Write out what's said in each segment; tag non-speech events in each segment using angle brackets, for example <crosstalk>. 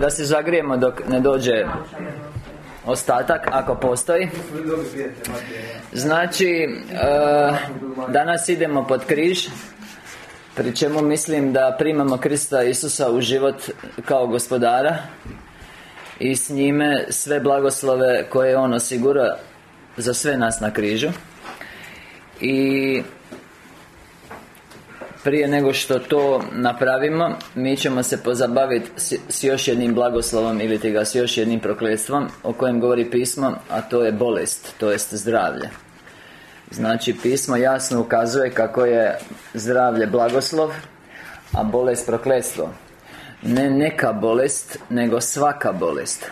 Da se zagrijemo dok ne dođe ostatak, ako postoji. Znači, e, danas idemo pod križ Pri čemu mislim da primamo Krista Isusa u život kao gospodara I s njime sve blagoslove koje On osigura za sve nas na križu. I prije nego što to napravimo Mi ćemo se pozabaviti s još jednim blagoslovom Ili ti ga s još jednim prokletstvom O kojem govori pismo A to je bolest, to jest zdravlje. Znači pismo jasno ukazuje kako je zdravlje blagoslov A bolest prokletstvo. Ne neka bolest, nego svaka bolest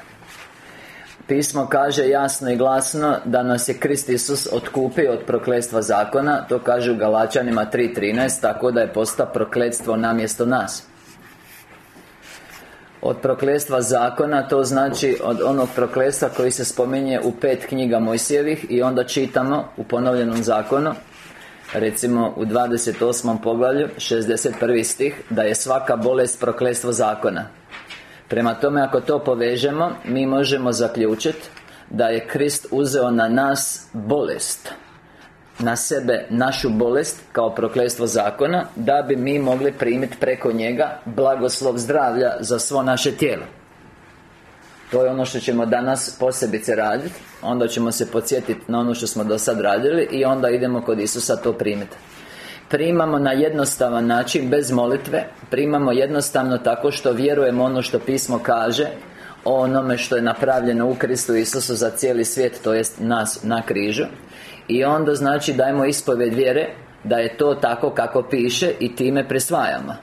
Pismo kaže jasno i glasno da nas je Krist Isus otkupio od prokletstva zakona To kaže u Galačanima 3.13 Tako da je postao prokletstvo namjesto nas od prokletstva zakona To znači od onog prokletstva koji se spominje u pet knjiga Mojsijevih I onda čitamo u ponovljenom zakonu Recimo u 28. poglavlju 61. stih Da je svaka bolest prokletstvo zakona Prema tome, ako to povežemo Mi možemo zaključiti Da je Krist uzeo na nas bolest Na sebe našu bolest Kao prokletstvo zakona Da bi mi mogli primiti preko njega Blagoslov zdravlja za svo naše tijelo. To je ono što ćemo danas posebice raditi Onda ćemo se podsjetiti na ono što smo do sad radili I onda idemo kod Isusa to primiti Primamo na jednostavan način, bez molitve Primamo jednostavno tako što vjerujemo ono što pismo kaže O onome što je napravljeno u Kristu Isusu za cijeli svijet To jest nas na križu. I onda znači dajemo ispovjed vjere Da je to tako kako piše I time prisvajamo.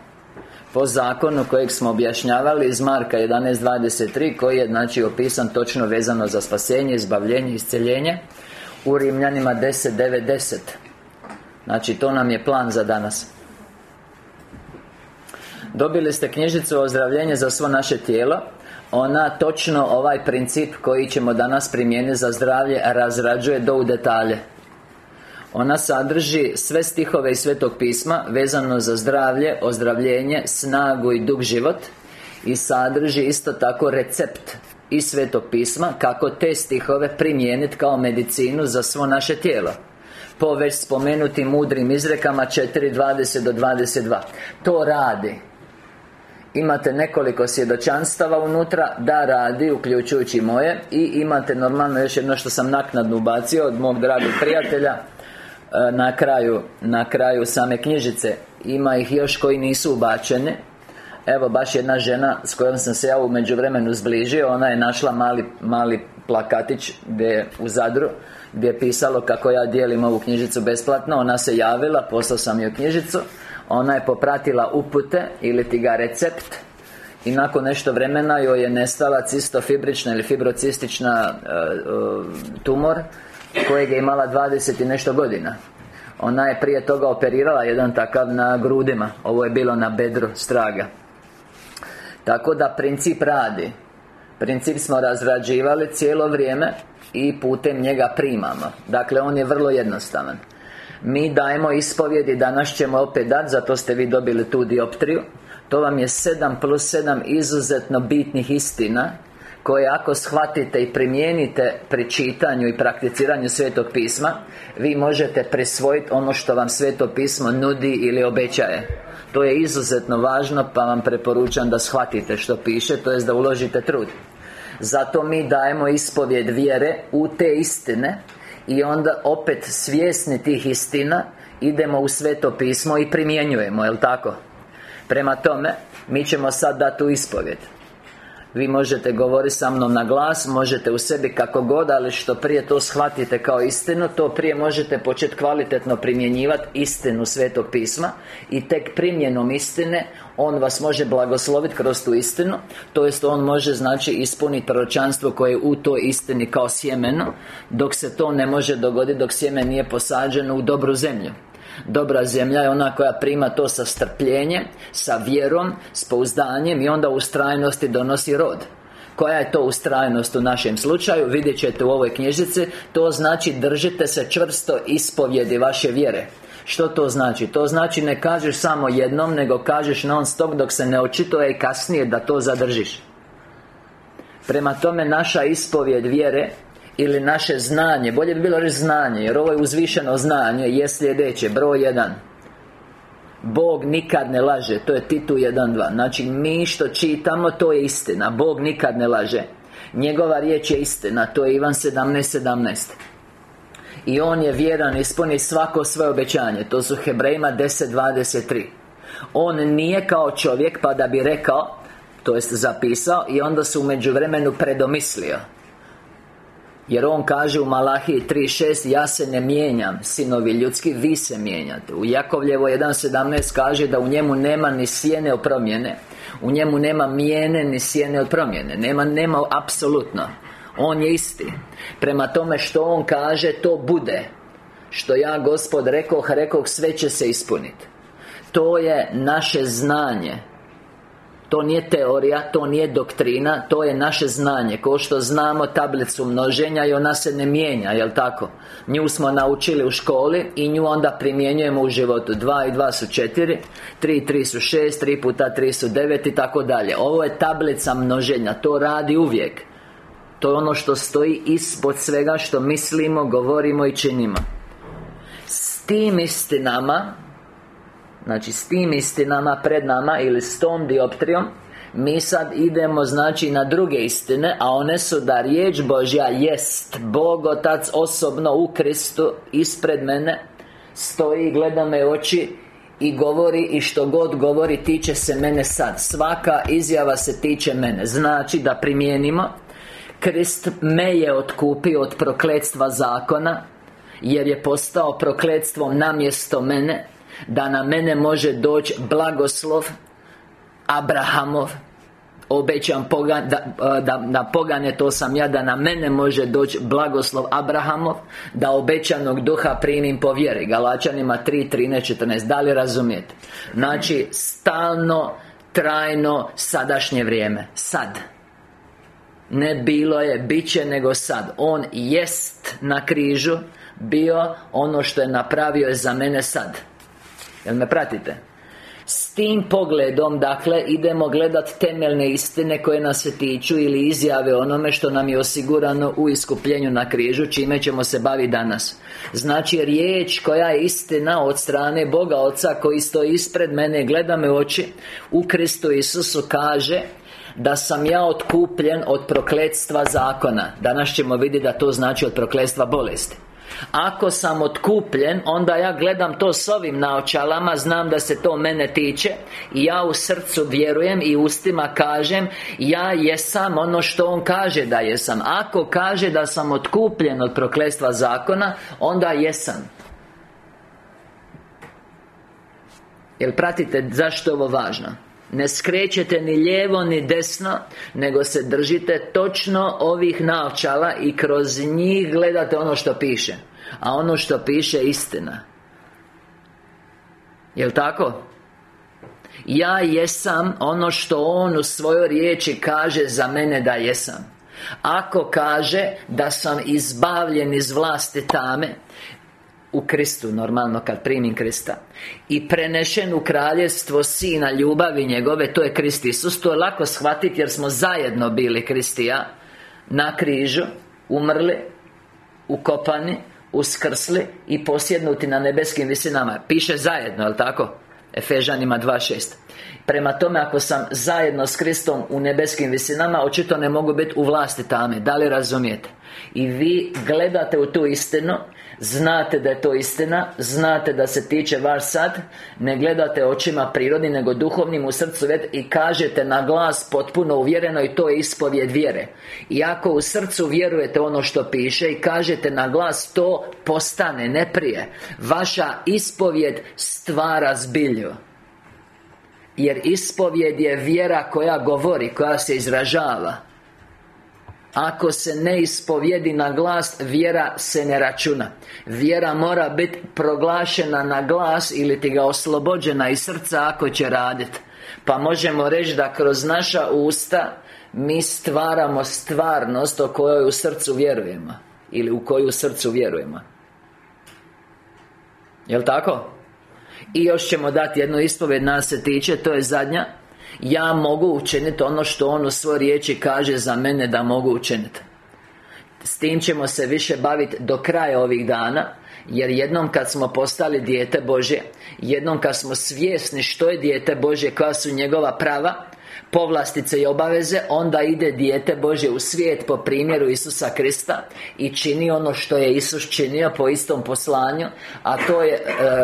Po zakonu kojeg smo objašnjavali iz Marka 11.23 koji je znači opisan točno vezano za spasenje, izbavljenje, isceljenje u Rimljanima 10.9.10 Znači to nam je plan za danas. Dobili ste knjižicu ozdravljenje za svo naše tijelo. Ona točno ovaj princip koji ćemo danas primijeniti za zdravlje razrađuje do u detalje. Ona sadrži sve stihove iz Svetog pisma Vezano za zdravlje, ozdravljenje, snagu i dug život I sadrži isto tako recept iz Svetog pisma Kako te stihove primijeniti kao medicinu za svo naše tijelo po već spomenutim mudrim izrekama 4.20 do 22 To radi. Imate nekoliko svjedočanstava unutra Da radi, uključujući moje I imate normalno još jedno što sam naknadno ubacio Od mog dragog prijatelja e, na kraju, na kraju same knjižice. Ima ih još koji nisu ubačene Evo baš jedna žena s kojom sam se ja u međuvremenu zbližio Ona je našla mali, mali plakatić gdje u Zadru gdje je pisalo kako ja dijelim ovu knjižicu besplatno. Ona se javila, poslao sam joj knjižicu. Ona je popratila upute ili ti ga recept i nakon nešto vremena joj je nestala cistofibrična ili fibrocistična e, e, tumor Kojeg je imala 20 i nešto godina. Ona je prije toga operirala jedan takav na grudima. Ovo je bilo na bedru straga. Tako da princip radi Princip smo razrađivali cijelo vrijeme i putem njega primamo. Dakle, on je vrlo jednostavan. Mi dajemo ispovjedi, danas ćemo opet dati, zato ste vi dobili tu dioptriju. To vam je 7 plus 7 izuzetno bitnih istina koje ako shvatite i primijenite pri čitanju i prakticiranju Svetog pisma Vi možete prisvojiti ono što vam Sveto pismo nudi ili obećaje To je izuzetno važno pa vam preporučam da shvatite što piše To jest da uložite trud zato mi dajemo ispovjed vjere u te istine I onda opet svjesni tih istina Idemo u sveto pismo i primjenjujemo, jel tako? Prema tome, mi ćemo sad dati tu ispovjed vi možete govoriti sa mnom na glas Možete u sebi kako god Ali što prije to shvatite kao istinu To prije možete početi kvalitetno primjenjivati Istinu Svetog pisma I tek primjenom istine On vas može blagosloviti kroz tu istinu To jest On može znači ispuniti proročanstvo koje je u toj istini kao sjemeno Dok se to ne može dogoditi Dok sjeme nije posađeno u dobru zemlju Dobra zemlja je ona koja prima to sa strpljenjem Sa vjerom, s pouzdanjem I onda u ustrajnosti donosi rod. Koja je to ustrajnost u našem slučaju Vidjet ćete u ovoj knjižici To znači držite se čvrsto ispovjedi vaše vjere. Što to znači? To znači ne kažeš samo jednom Nego kažeš non stop dok se ne očituje i kasnije da to zadržiš. Prema tome naša ispovjed vjere Ili naše znanje Bolje bi bilo reći znanje Jer ovo je uzvišeno znanje Je sljedeće Broj jedan. Bog nikad ne laže To je Titu 1.2 Znači mi što čitamo To je istina. Bog nikad ne laže. Njegova riječ je istina To je Ivan 17.17 17. I On je vjeran Ispuni svako svoje obećanje. To su Hebrejima 10.23 On nije kao čovjek Pa da bi rekao To jest zapisao I onda se u međuvremenu predomislio jer on kaže u Malahiji 3.6 Ja se ne mijenjam, sinovi ljudski, vi se mijenjate. U Jakovljevo 1.17 kaže da u njemu nema ni sjene od promjene. U njemu nema mijene ni sjene od promjene. Nema, nema apsolutno. On je isti. Prema tome što On kaže, to bude. Što ja, Gospod, rekoh, rekoh, sve će se ispuniti To je naše znanje to nije teorija, to nije doktrina To je naše znanje. Ko što znamo tablicu množenja I ona se ne mijenja, jel tako? Nju smo naučili u školi I nju onda primjenjujemo u životu. 2 i 2 su 4 3 i 3 su 6 3 puta 3 su 9 I tako dalje. Ovo je tablica množenja To radi uvijek. To je ono što stoji ispod svega Što mislimo, govorimo i činimo. S tim istinama Znači s tim istinama pred nama Ili s tom dioptrijom mi sad idemo znači na druge istine A one su da riječ Božja jest Bog Otac osobno u Kristu Ispred mene Stoji, gleda me oči I govori I što god govori Tiče se mene sad. Svaka izjava se tiče mene. Znači da primijenimo Krist me je otkupio od prokletstva zakona Jer je postao prokletstvom namjesto mene da na mene može doći blagoslov Abrahamov. Obećam pogan, da, da, da pogane to sam ja Da na mene može doći blagoslov Abrahamov Da obećanog duha primim po vjeri. Galačanima 3, 13, 14 Da li razumijete? Znači, stalno, trajno, sadašnje vrijeme. Sad. Ne bilo je, bit će, nego sad. On jest na križu Bio ono što je napravio je za mene sad Jel me pratite? S tim pogledom, dakle, idemo gledat temeljne istine koje nas se tiču Ili izjave onome što nam je osigurano u iskupljenju na križu Čime ćemo se baviti danas. Znači, riječ koja je istina od strane Boga Oca Koji stoji ispred mene, gleda me oči U Kristu Isusu kaže da sam ja otkupljen od prokletstva zakona. Danas ćemo vidjeti da to znači od prokletstva bolesti ako sam otkupljen Onda ja gledam to s ovim naočalama Znam da se to mene tiče. I ja u srcu vjerujem i ustima kažem Ja jesam ono što on kaže da jesam. Ako kaže da sam otkupljen od proklestva zakona Onda jesam. Jel pratite zašto je ovo važno? Ne skrećete ni lijevo ni desno Nego se držite točno ovih naočala I kroz njih gledate ono što piše. A ono što piše je istina. Jel' tako? Ja jesam ono što On u svojoj riječi kaže za mene da jesam. Ako kaže da sam izbavljen iz vlasti tame u Kristu, normalno kad primim Krista. I prenešen u kraljevstvo Sina ljubavi njegove To je Krist Isus. To je lako shvatiti jer smo zajedno bili Kristija. Na križu Umrli Ukopani Uskrsli I posjednuti na nebeskim visinama. Piše zajedno, jel tako? Efežanima 2.6 Prema tome, ako sam zajedno s Kristom u nebeskim visinama Očito ne mogu biti u vlasti tame. Da li razumijete? I vi gledate u tu istinu Znate da je to istina Znate da se tiče vaš sad Ne gledate očima prirodni Nego duhovnim u srcu I kažete na glas potpuno uvjereno I to je ispovjed vjere. I ako u srcu vjerujete ono što piše I kažete na glas To postane, ne prije. Vaša ispovjed stvara zbilju. Jer ispovjed je vjera koja govori, koja se izražava ako se ne ispovjedi na glas, vjera se ne računa. Vjera mora biti proglašena na glas Ili ti ga oslobođena iz srca ako će raditi Pa možemo reći da kroz naša usta Mi stvaramo stvarnost o kojoj u srcu vjerujemo Ili u koju srcu vjerujemo. Jel' tako? I još ćemo dati jednu ispovjed nas se tiče, to je zadnja Ja mogu učiniti ono što On u svojoj riječi kaže za mene da mogu učiniti. S tim ćemo se više baviti do kraja ovih dana jer jednom kad smo postali dijete Božje Jednom kad smo svjesni što je dijete Božje Koja su njegova prava povlastice i obaveze Onda ide dijete Božje u svijet po primjeru Isusa Krista I čini ono što je Isus činio po istom poslanju A to je e,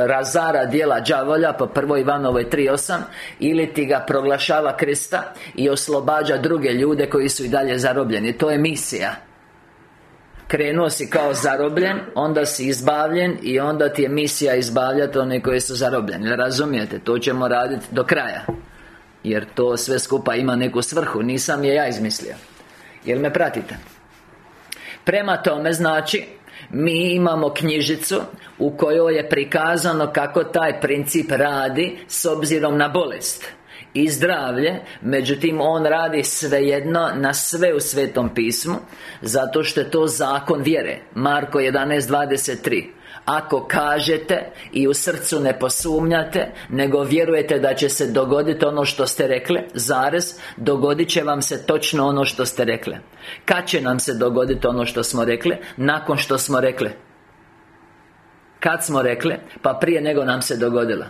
razara dijela đavolja po prvoj Ivanovoj 3.8 Ili ti ga proglašava Krista I oslobađa druge ljude koji su i dalje zarobljeni. To je misija. Krenuo si kao zarobljen Onda si izbavljen I onda ti je misija izbavljati one koji su zarobljeni. Razumijete? To ćemo raditi do kraja jer to sve skupa ima neku svrhu Nisam je ja izmislio. Jel me pratite? Prema tome znači mi imamo knjižicu u kojoj je prikazano kako taj princip radi s obzirom na bolest i zdravlje Međutim, on radi svejedno na sve u Svetom pismu Zato što je to zakon vjere. Marko 11.23 ako kažete i u srcu ne posumnjate Nego vjerujete da će se dogoditi ono što ste rekli Zarez Dogodit će vam se točno ono što ste rekli Kad će nam se dogoditi ono što smo rekli? Nakon što smo rekli Kad smo rekli? Pa prije nego nam se dogodilo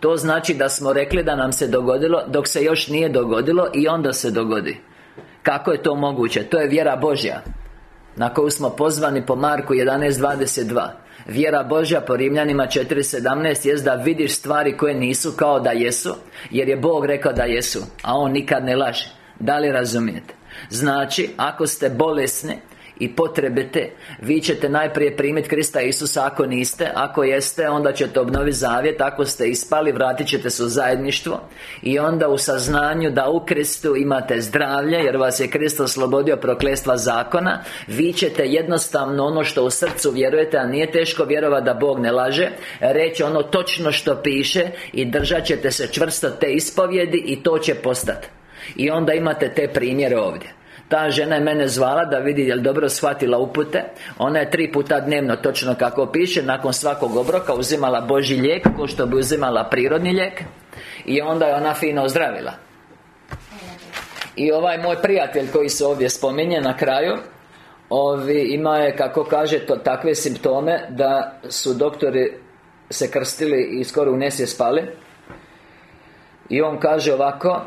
To znači da smo rekli da nam se dogodilo Dok se još nije dogodilo I onda se dogodi Kako je to moguće? To je vjera Božja Na koju smo pozvani po Marku 11.22 Vjera Božja po Rimljanima 4.17 jest da vidiš stvari koje nisu kao da jesu Jer je Bog rekao da jesu A On nikad ne laže Da li razumijete? Znači, ako ste bolesni i potrebite Vi ćete najprije primiti Krista Isusa ako niste. Ako jeste, onda ćete obnoviti zavjet. Ako ste ispali, vratit ćete se u zajedništvo. I onda u saznanju da u Kristu imate zdravlje Jer vas je Krist oslobodio proklestva zakona Vi ćete jednostavno ono što u srcu vjerujete A nije teško vjerovati da Bog ne laže Reći ono točno što piše I držat ćete se čvrsto te ispovjedi I to će postati i onda imate te primjere ovdje ta žena je mene zvala da vidi jel dobro shvatila upute. Ona je tri puta dnevno, točno kako piše Nakon svakog obroka uzimala Boži lijek Ko što bi uzimala prirodni lijek. I onda je ona fino ozdravila. I ovaj moj prijatelj koji se ovdje spominje na kraju Ovi, ima je, kako kaže, to, takve simptome Da su doktori se krstili i skoro u nesje spali. I on kaže ovako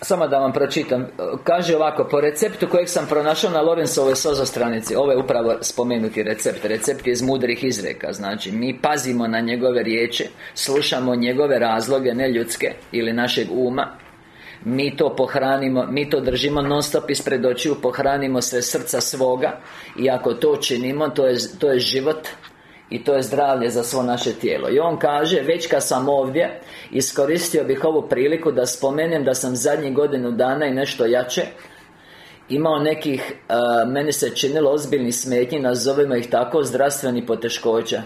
samo da vam pročitam. Kaže ovako Po receptu kojeg sam pronašao na Lorenzovoj sozo stranici Ovo je upravo spomenuti recept Recept je iz mudrih izreka Znači, mi pazimo na njegove riječi Slušamo njegove razloge, ne ljudske Ili našeg uma mi to pohranimo, mi to držimo non stop ispred očiju Pohranimo sve srca svoga I ako to činimo, to je, to je život i to je zdravlje za svo naše tijelo. I on kaže, već kad sam ovdje Iskoristio bih ovu priliku da spomenem da sam zadnjih godinu dana i nešto jače. Imao nekih, meni se činilo ozbiljnih smetnji Nazovimo ih tako, zdravstvenih poteškoća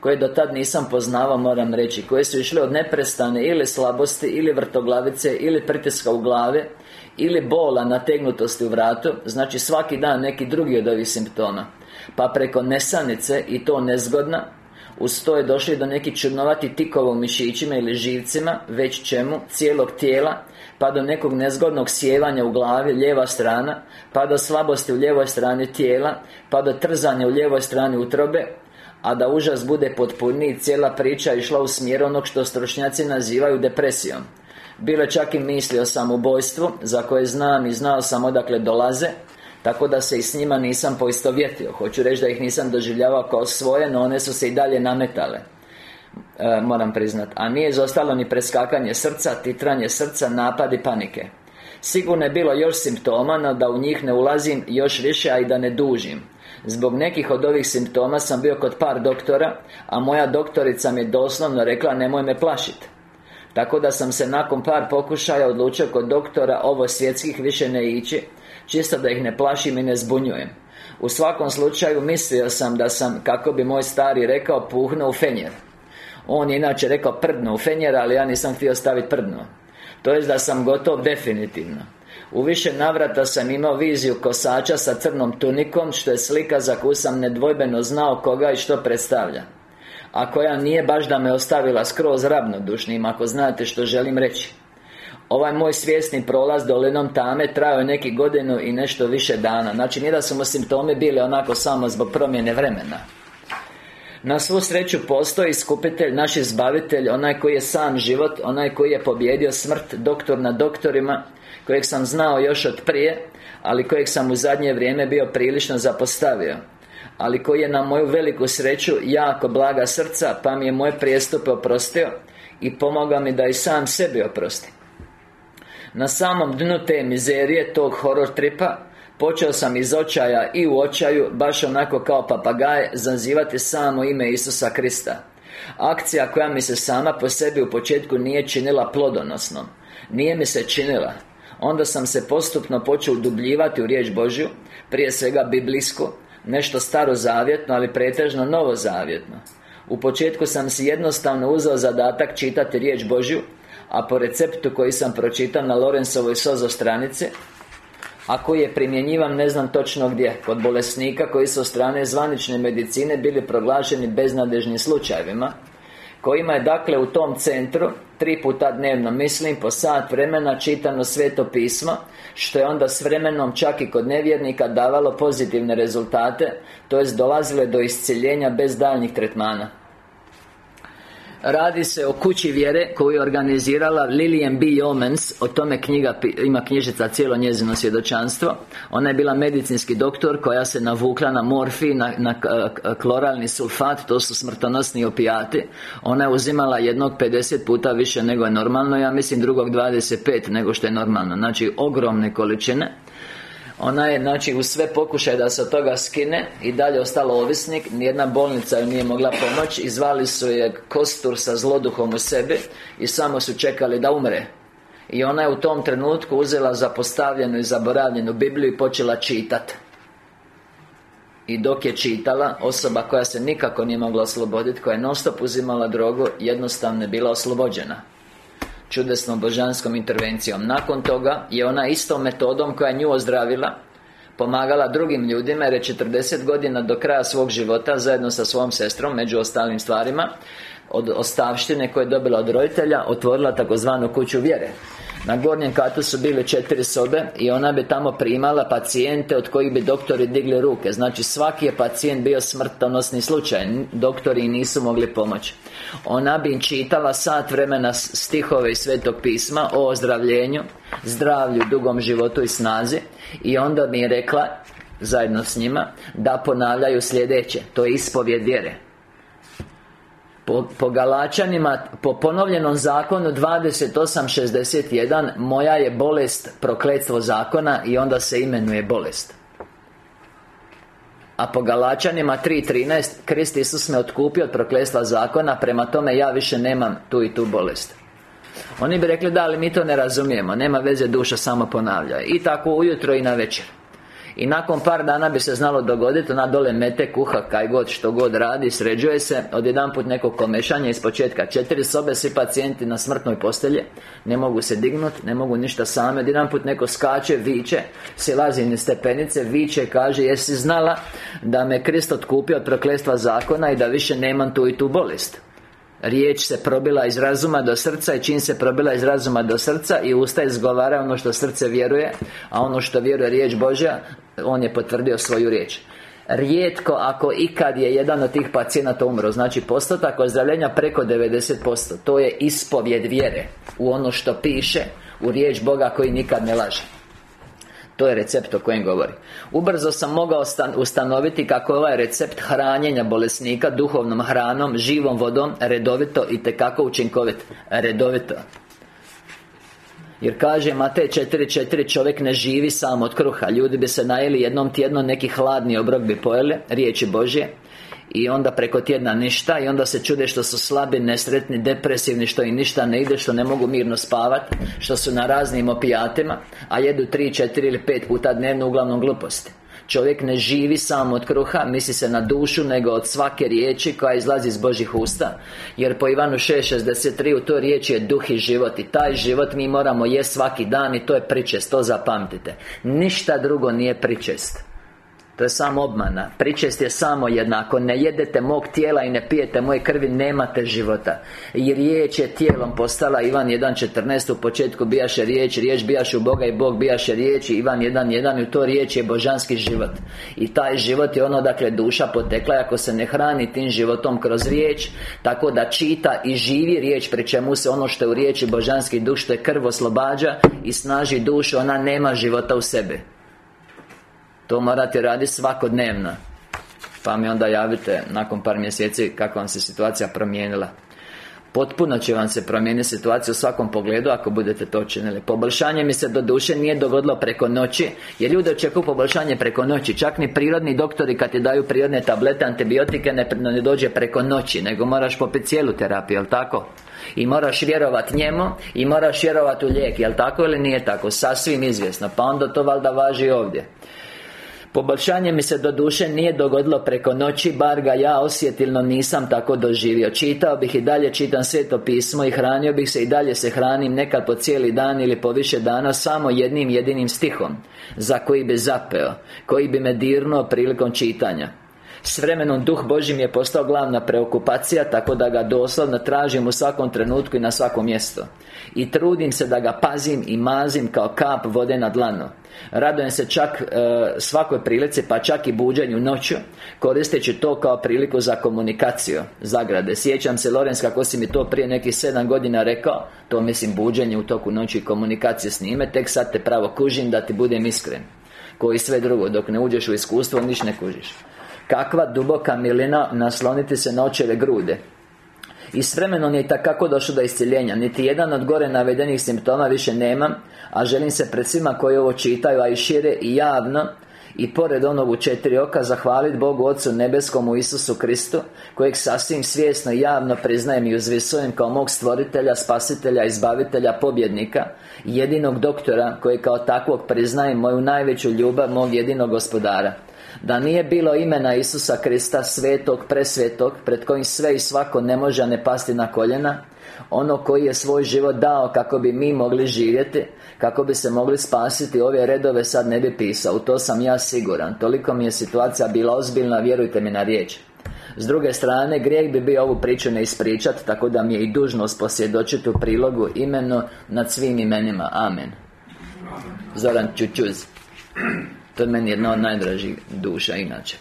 koje do tad nisam poznavao, moram reći Koje su išle od neprestane ili slabosti Ili vrtoglavice Ili pritiska u glave Ili bola nategnutosti u vratu. Znači svaki dan neki drugi od ovih simptoma pa preko nesanice i to nezgodna uz to je došli do nekih čudnovati tikova u mišićima ili živcima Već čemu, cijelog tijela Pa do nekog nezgodnog sjevanja u glavi, lijeva strana Pa do slabosti u lijevoj strani tijela Pa do trzanja u lijevoj strani utrobe a da užas bude potpuniji, cijela priča išla u smjeru onog što stručnjaci nazivaju depresijom. Bilo čak i misli o samobojstvu, za koje znam i znao sam odakle dolaze tako da se i s njima nisam poistovjetio. Hoću reći da ih nisam doživljavao kao svoje No one su se i dalje nametale e, Moram priznat. A nije izostalo ni preskakanje srca, titranje srca, napadi panike. Sigurno je bilo još simptoma, no da u njih ne ulazim još više, a i da ne dužim. Zbog nekih od ovih simptoma sam bio kod par doktora A moja doktorica mi je doslovno rekla nemoj me plašiti tako da sam se nakon par pokušaja odlučio kod doktora ovo svjetskih više ne ići Čisto da ih ne plašim i ne zbunjujem. U svakom slučaju mislio sam da sam, kako bi moj stari rekao, puhnuo u fenjer. On je inače rekao prdno u fenjer, ali ja nisam htio staviti prdno. To jest da sam gotov definitivno. U više navrata sam imao viziju kosača sa crnom tunikom Što je slika za koju sam nedvojbeno znao koga i što predstavlja. A koja nije baš da me ostavila skroz ravnodušnim Ako znate što želim reći Ovaj moj svjesni prolaz dolinom tame trajao je neki godinu i nešto više dana. Znači nije da su mu simptomi bili onako samo zbog promjene vremena. Na svu sreću postoji skupitelj, naš izbavitelj Onaj koji je sam život Onaj koji je pobjedio smrt Doktor na doktorima Kojeg sam znao još od prije Ali kojeg sam u zadnje vrijeme bio prilično zapostavio. Ali koji je na moju veliku sreću jako blaga srca pa mi je moje prijestupe oprostio i pomogao mi da i sam sebi oprostim na samom dnu te mizerije, tog horror tripa Počeo sam iz očaja i u očaju, baš onako kao papagaje, zazivati samo ime Isusa Krista. Akcija koja mi se sama po sebi u početku nije činila plodonosnom. Nije mi se činila. Onda sam se postupno počeo udubljivati u riječ Božju Prije svega biblijsku Nešto starozavjetno, ali pretežno novozavjetno. U početku sam si jednostavno uzeo zadatak čitati riječ Božju A po receptu koji sam pročitao na Lorenzovoj sozo stranici a koji je primjenjivan ne znam točno gdje Kod bolesnika koji su od strane zvanične medicine bili proglašeni beznadežnim slučajevima Kojima je dakle u tom centru Tri puta dnevno mislim po sat vremena čitano sveto pismo Što je onda s vremenom čak i kod nevjernika davalo pozitivne rezultate To jest dolazilo je do isciljenja bez daljnjih tretmana Radi se o kući vjere koju je organizirala Lilian B. Yeomans. O tome knjiga, ima knjižica cijelo njezino svjedočanstvo. Ona je bila medicinski doktor koja se navukla na morfi, na, na kloralni sulfat. To su smrtonosni opijati. Ona je uzimala jednog 50 puta više nego je normalno. Ja mislim drugog 25 nego što je normalno. Znači ogromne količine ona je, znači, u sve pokušaje da se od toga skine I dalje ostalo ovisnik Nijedna bolnica ju nije mogla pomoći I zvali su je kostur sa zloduhom u sebi I samo su čekali da umre. I ona je u tom trenutku uzela zapostavljenu i zaboravljenu Bibliju I počela čitati i dok je čitala, osoba koja se nikako nije mogla osloboditi Koja je non stop uzimala drogu Jednostavno je bila oslobođena čudesnom božanskom intervencijom. Nakon toga je ona istom metodom koja nju ozdravila Pomagala drugim ljudima jer je 40 godina do kraja svog života Zajedno sa svojom sestrom, među ostalim stvarima Od ostavštine koje je dobila od roditelja Otvorila takozvanu kuću vjere na gornjem katu su bile četiri sobe I ona bi tamo primala pacijente Od kojih bi doktori digli ruke. Znači svaki je pacijent bio smrtonosni slučaj. Doktori nisu mogli pomoći. Ona bi čitala sat vremena stihove iz Svetog pisma O ozdravljenju Zdravlju, dugom životu i snazi I onda bi rekla Zajedno s njima Da ponavljaju sljedeće. To je ispovjed vjere po, po Galačanima, po ponovljenom zakonu 28.61 Moja je bolest prokletstvo zakona I onda se imenuje bolest. A po Galačanima 3.13 Krist Isus me otkupio od prokletstva zakona Prema tome ja više nemam tu i tu bolest. Oni bi rekli da, ali mi to ne razumijemo Nema veze duša samo ponavlja. I tako ujutro i na večer i nakon par dana bi se znalo dogoditi Ona dole mete, kuha, kaj god, što god radi Sređuje se Odjedanput nekog komešanja iz početka Četiri sobe, svi pacijenti na smrtnoj postelji Ne mogu se dignuti, ne mogu ništa same Odjedanput neko skače, viče Silazi niz stepenice, viče, kaže Jesi znala da me Krist otkupio od prokletstva zakona I da više nemam tu i tu bolest Riječ se probila iz razuma do srca I čim se probila iz razuma do srca I usta izgovara ono što srce vjeruje A ono što vjeruje riječ Božja On je potvrdio svoju riječ. Rijetko ako ikad je jedan od tih pacijenata umro Znači postotak ozdravljenja preko 90% To je ispovjed vjere U ono što piše U riječ Boga koji nikad ne laže to je recept o kojem govori. Ubrzo sam mogao ustanoviti kako je ovaj recept hranjenja bolesnika Duhovnom hranom, živom vodom Redovito i tekako učinkovit. Redovito. Jer kaže Matej 4.4 Čovjek ne živi sam od kruha. Ljudi bi se najeli jednom tjedno Neki hladni obrok bi pojeli Riječi Božje i onda preko tjedna ništa I onda se čude što su slabi, nesretni, depresivni Što im ništa ne ide, što ne mogu mirno spavati Što su na raznim opijatima A jedu tri, četiri ili pet puta dnevno Uglavnom gluposti. Čovjek ne živi samo od kruha Misli se na dušu Nego od svake riječi koja izlazi iz Božih usta. Jer po Ivanu 6.63 U toj riječi je duh i život I taj život mi moramo jest svaki dan I to je pričest To zapamtite. Ništa drugo nije pričest to je samo obmana. Pričest je samo jedna. Ako ne jedete mog tijela i ne pijete moje krvi Nemate života. I riječ je tijelom postala Ivan 1.14 U početku bijaše riječ Riječ bijaše u Boga i Bog bijaše riječ Ivan 1.1 I u to riječ je božanski život. I taj život je ono dakle duša potekla Ako se ne hrani tim životom kroz riječ Tako da čita i živi riječ Pri čemu se ono što je u riječi božanski duš Što je krv oslobađa I snaži dušu Ona nema života u sebi to morate raditi svakodnevno. Pa mi onda javite nakon par mjeseci kako vam se situacija promijenila. Potpuno će vam se promijeniti situacija u svakom pogledu ako budete to činili. Poboljšanje mi se do duše nije dogodilo preko noći Jer ljudi očekuju poboljšanje preko noći. Čak ni prirodni doktori kad ti daju prirodne tablete, antibiotike ne, ne dođe preko noći Nego moraš popiti cijelu terapiju, jel tako? I moraš vjerovat njemu I moraš vjerovat u lijek, jel tako ili nije tako? Sasvim izvjesno. Pa onda to valjda važi ovdje Poboljšanje mi se do duše nije dogodilo preko noći Bar ga ja osjetilno nisam tako doživio. Čitao bih i dalje čitam sveto pismo I hranio bih se i dalje se hranim Nekad po cijeli dan ili po više dana Samo jednim jedinim stihom Za koji bi zapeo Koji bi me dirnuo prilikom čitanja s vremenom Duh Boži mi je postao glavna preokupacija Tako da ga doslovno tražim u svakom trenutku i na svakom mjestu. I trudim se da ga pazim i mazim kao kap vode na dlanu. Radujem se čak e, svakoj prilici pa čak i buđenju noću Koristeći to kao priliku za komunikaciju Zagrade. Sjećam se Lorenz kako si mi to prije nekih sedam godina rekao To mislim buđenje u toku noći i komunikacije s njime Tek sad te pravo kužim da ti budem iskren Koji sve drugo Dok ne uđeš u iskustvo niš ne kužiš Kakva duboka milina nasloniti se na očeve grude? I s vremenom je takako došlo do isciljenja Niti jedan od gore navedenih simptoma više nema A želim se pred svima koji ovo čitaju A i šire i javno i pored onog u četiri oka zahvaliti Bogu Otcu Nebeskom u Isusu Kristu Kojeg sasvim svjesno i javno priznajem i uzvisujem kao mog stvoritelja, spasitelja, izbavitelja, pobjednika Jedinog doktora koji kao takvog priznajem moju najveću ljubav mog jedinog gospodara da nije bilo imena Isusa Krista Svetog, presvetog Pred kojim sve i svako ne može ne pasti na koljena Ono koji je svoj život dao kako bi mi mogli živjeti Kako bi se mogli spasiti Ove redove sad ne bi pisao U to sam ja siguran. Toliko mi je situacija bila ozbiljna Vjerujte mi na riječ. S druge strane, grijeh bi bio ovu priču ne ispričati Tako da mi je i dužnost posvjedočiti u prilogu imeno nad svim imenima. Amen. Zoran Čučuz to je meni jedna od najdražih duša inače.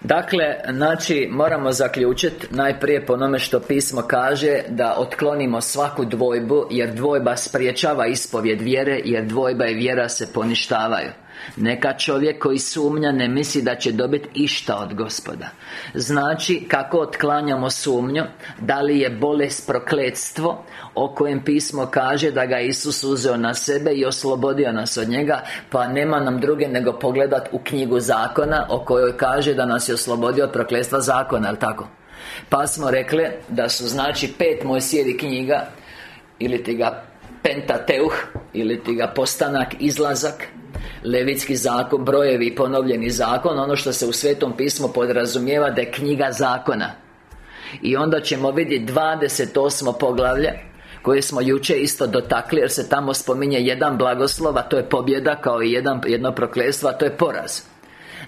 Dakle, znači, moramo zaključiti Najprije po onome što pismo kaže Da otklonimo svaku dvojbu Jer dvojba spriječava ispovjed vjere Jer dvojba i vjera se poništavaju neka čovjek koji sumnja ne misli da će dobiti išta od gospoda Znači, kako otklanjamo sumnju Da li je bolest prokletstvo O kojem pismo kaže da ga Isus uzeo na sebe I oslobodio nas od njega Pa nema nam druge nego pogledat u knjigu zakona O kojoj kaže da nas je oslobodio od prokletstva zakona, jel tako? Pa smo rekli da su znači pet sjedi knjiga Ili ti ga Pentateuh Ili ti ga postanak, izlazak Levitski zakon, brojevi ponovljeni zakon Ono što se u Svetom pismu podrazumijeva da je knjiga zakona I onda ćemo vidjeti 28. poglavlje koje smo jučer isto dotakli jer se tamo spominje jedan blagoslov a to je pobjeda kao i jedan, jedno prokletstvo a to je poraz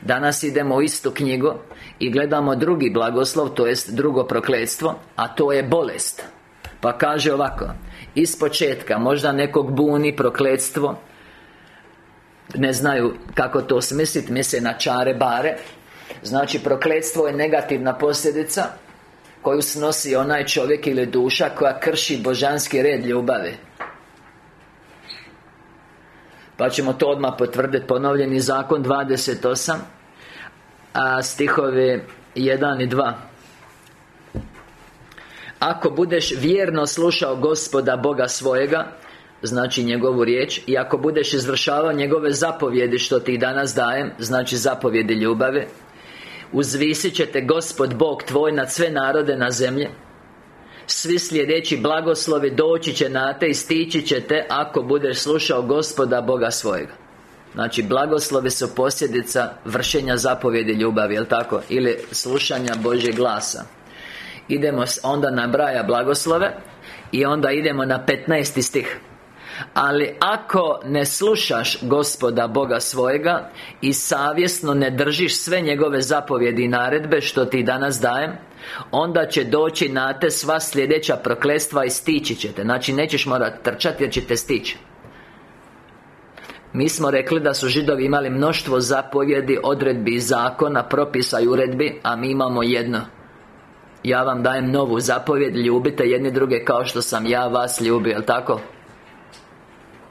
Danas idemo u istu knjigu i gledamo drugi blagoslov to jest drugo prokletstvo a to je bolest pa kaže ovako Iz početka možda nekog buni prokletstvo ne znaju kako to smisliti, misle na čare bare. Znači prokletstvo je negativna posljedica Koju snosi onaj čovjek ili duša koja krši božanski red ljubavi. Pa ćemo to odmah potvrditi Ponovljeni zakon 28 A stihove 1 i 2 Ako budeš vjerno slušao gospoda Boga svojega Znači njegovu riječ I ako budeš izvršavao njegove zapovjedi što ti danas dajem Znači zapovjedi ljubave Uzvisit će te Gospod Bog tvoj nad sve narode na zemlji Svi sljedeći blagoslovi doći će na te i stići će te Ako budeš slušao Gospoda Boga svojega Znači blagoslovi su posljedica vršenja zapovjedi ljubavi, jel tako? Ili slušanja Božjeg glasa Idemo onda na braja blagoslove I onda idemo na 15. stih Ali ako ne slušaš gospoda Boga svojega I savjesno ne držiš sve njegove zapovjedi i naredbe Što ti danas dajem Onda će doći na te sva sljedeća proklestva i stići ćete Znači nećeš morati trčati jer ćete stići. Mi smo rekli da su židovi imali mnoštvo zapovjedi, odredbi i zakona, propisa i uredbi A mi imamo jedno. Ja vam dajem novu zapovjed Ljubite jedni druge kao što sam ja vas ljubio, jel tako?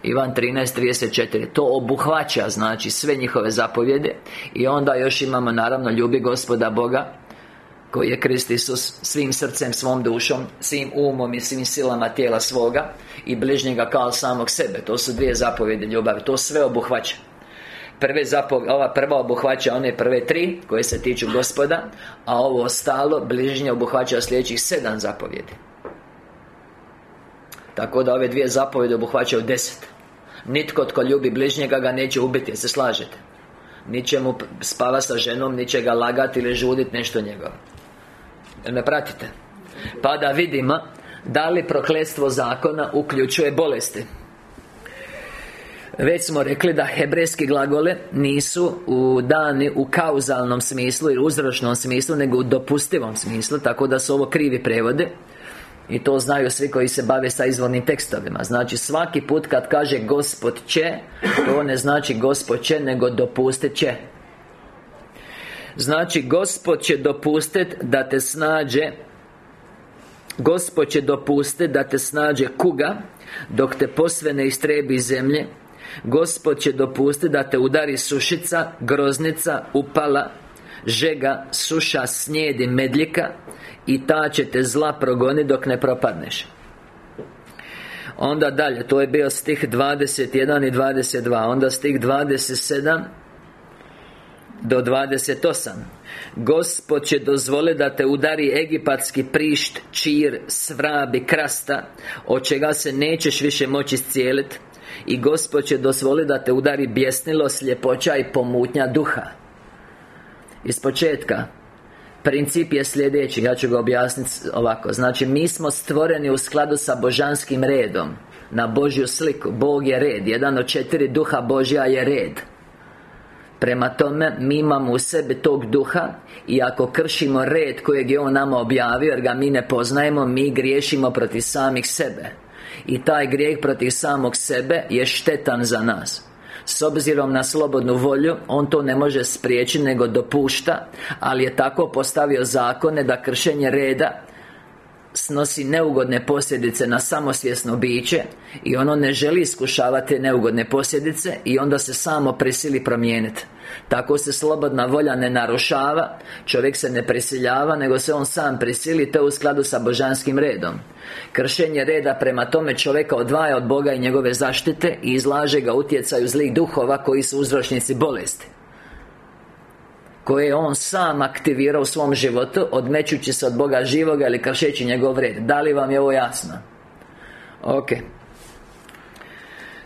Ivan 13.34 To obuhvaća, znači, sve njihove zapovjede I onda još imamo, naravno, ljubi gospoda Boga koji je Krist Isus svim srcem, svom dušom, svim umom i svim silama tijela svoga i bližnjega kao samog sebe. To su dvije zapovjede ljubavi. To sve obuhvaća. Prve zapov... ova prva obuhvaća one prve tri koje se tiču gospoda, a ovo ostalo bližnje obuhvaća sljedećih sedam zapovjedi. Tako da ove dvije zapovjede obuhvaćaju deset. Nitko tko ljubi bližnjega ga neće ubiti, se slažete? Niće mu spava sa ženom, niće ga lagati ili žuditi nešto njegovo me pratite? Pa da vidimo Da li prokletstvo zakona uključuje bolesti već smo rekli da hebrejski glagole nisu u dani u kauzalnom smislu ili uzročnom smislu nego u dopustivom smislu tako da su ovo krivi prevode i to znaju svi koji se bave sa izvornim tekstovima. Znači svaki put kad kaže Gospod će To ne znači Gospod će nego dopustit će. Znači Gospod će dopustiti da te snađe Gospod će dopustiti da te snađe kuga Dok te posve ne istrebi zemlje Gospod će dopustiti da te udari sušica, groznica, upala Žega, suša, snijedi, medljika I ta će te zla progoni dok ne propadneš. Onda dalje, to je bio stih 21 i 22 Onda stih 27 do 28 Gospod će dozvoliti da te udari egipatski prišt, čir, svrab i krasta Od čega se nećeš više moći iscijeliti I Gospod će dozvoliti da te udari bjesnilo, sljepoća i pomutnja duha. Iz početka Princip je sljedeći, ja ću ga objasniti ovako. Znači, mi smo stvoreni u skladu sa božanskim redom Na Božju sliku. Bog je red Jedan od četiri duha Božja je red. Prema tome, mi imamo u sebi tog duha I ako kršimo red kojeg je On nama objavio Jer ga mi ne poznajemo Mi griješimo protiv samih sebe. I taj grijeh protiv samog sebe Je štetan za nas s obzirom na slobodnu volju On to ne može spriječiti nego dopušta Ali je tako postavio zakone da kršenje reda snosi neugodne posljedice na samosvjesno biće i ono ne želi iskušavati neugodne posljedice i onda se samo prisili promijeniti tako se slobodna volja ne narušava Čovjek se ne prisiljava Nego se on sam prisili To u skladu sa božanskim redom. Kršenje reda prema tome čovjeka odvaja od Boga i njegove zaštite I izlaže ga utjecaju zlih duhova Koji su uzročnici bolesti koje je on sam aktivirao u svom životu Odmećući se od Boga živoga ili kršeći njegov red. Da li vam je ovo jasno? Ok.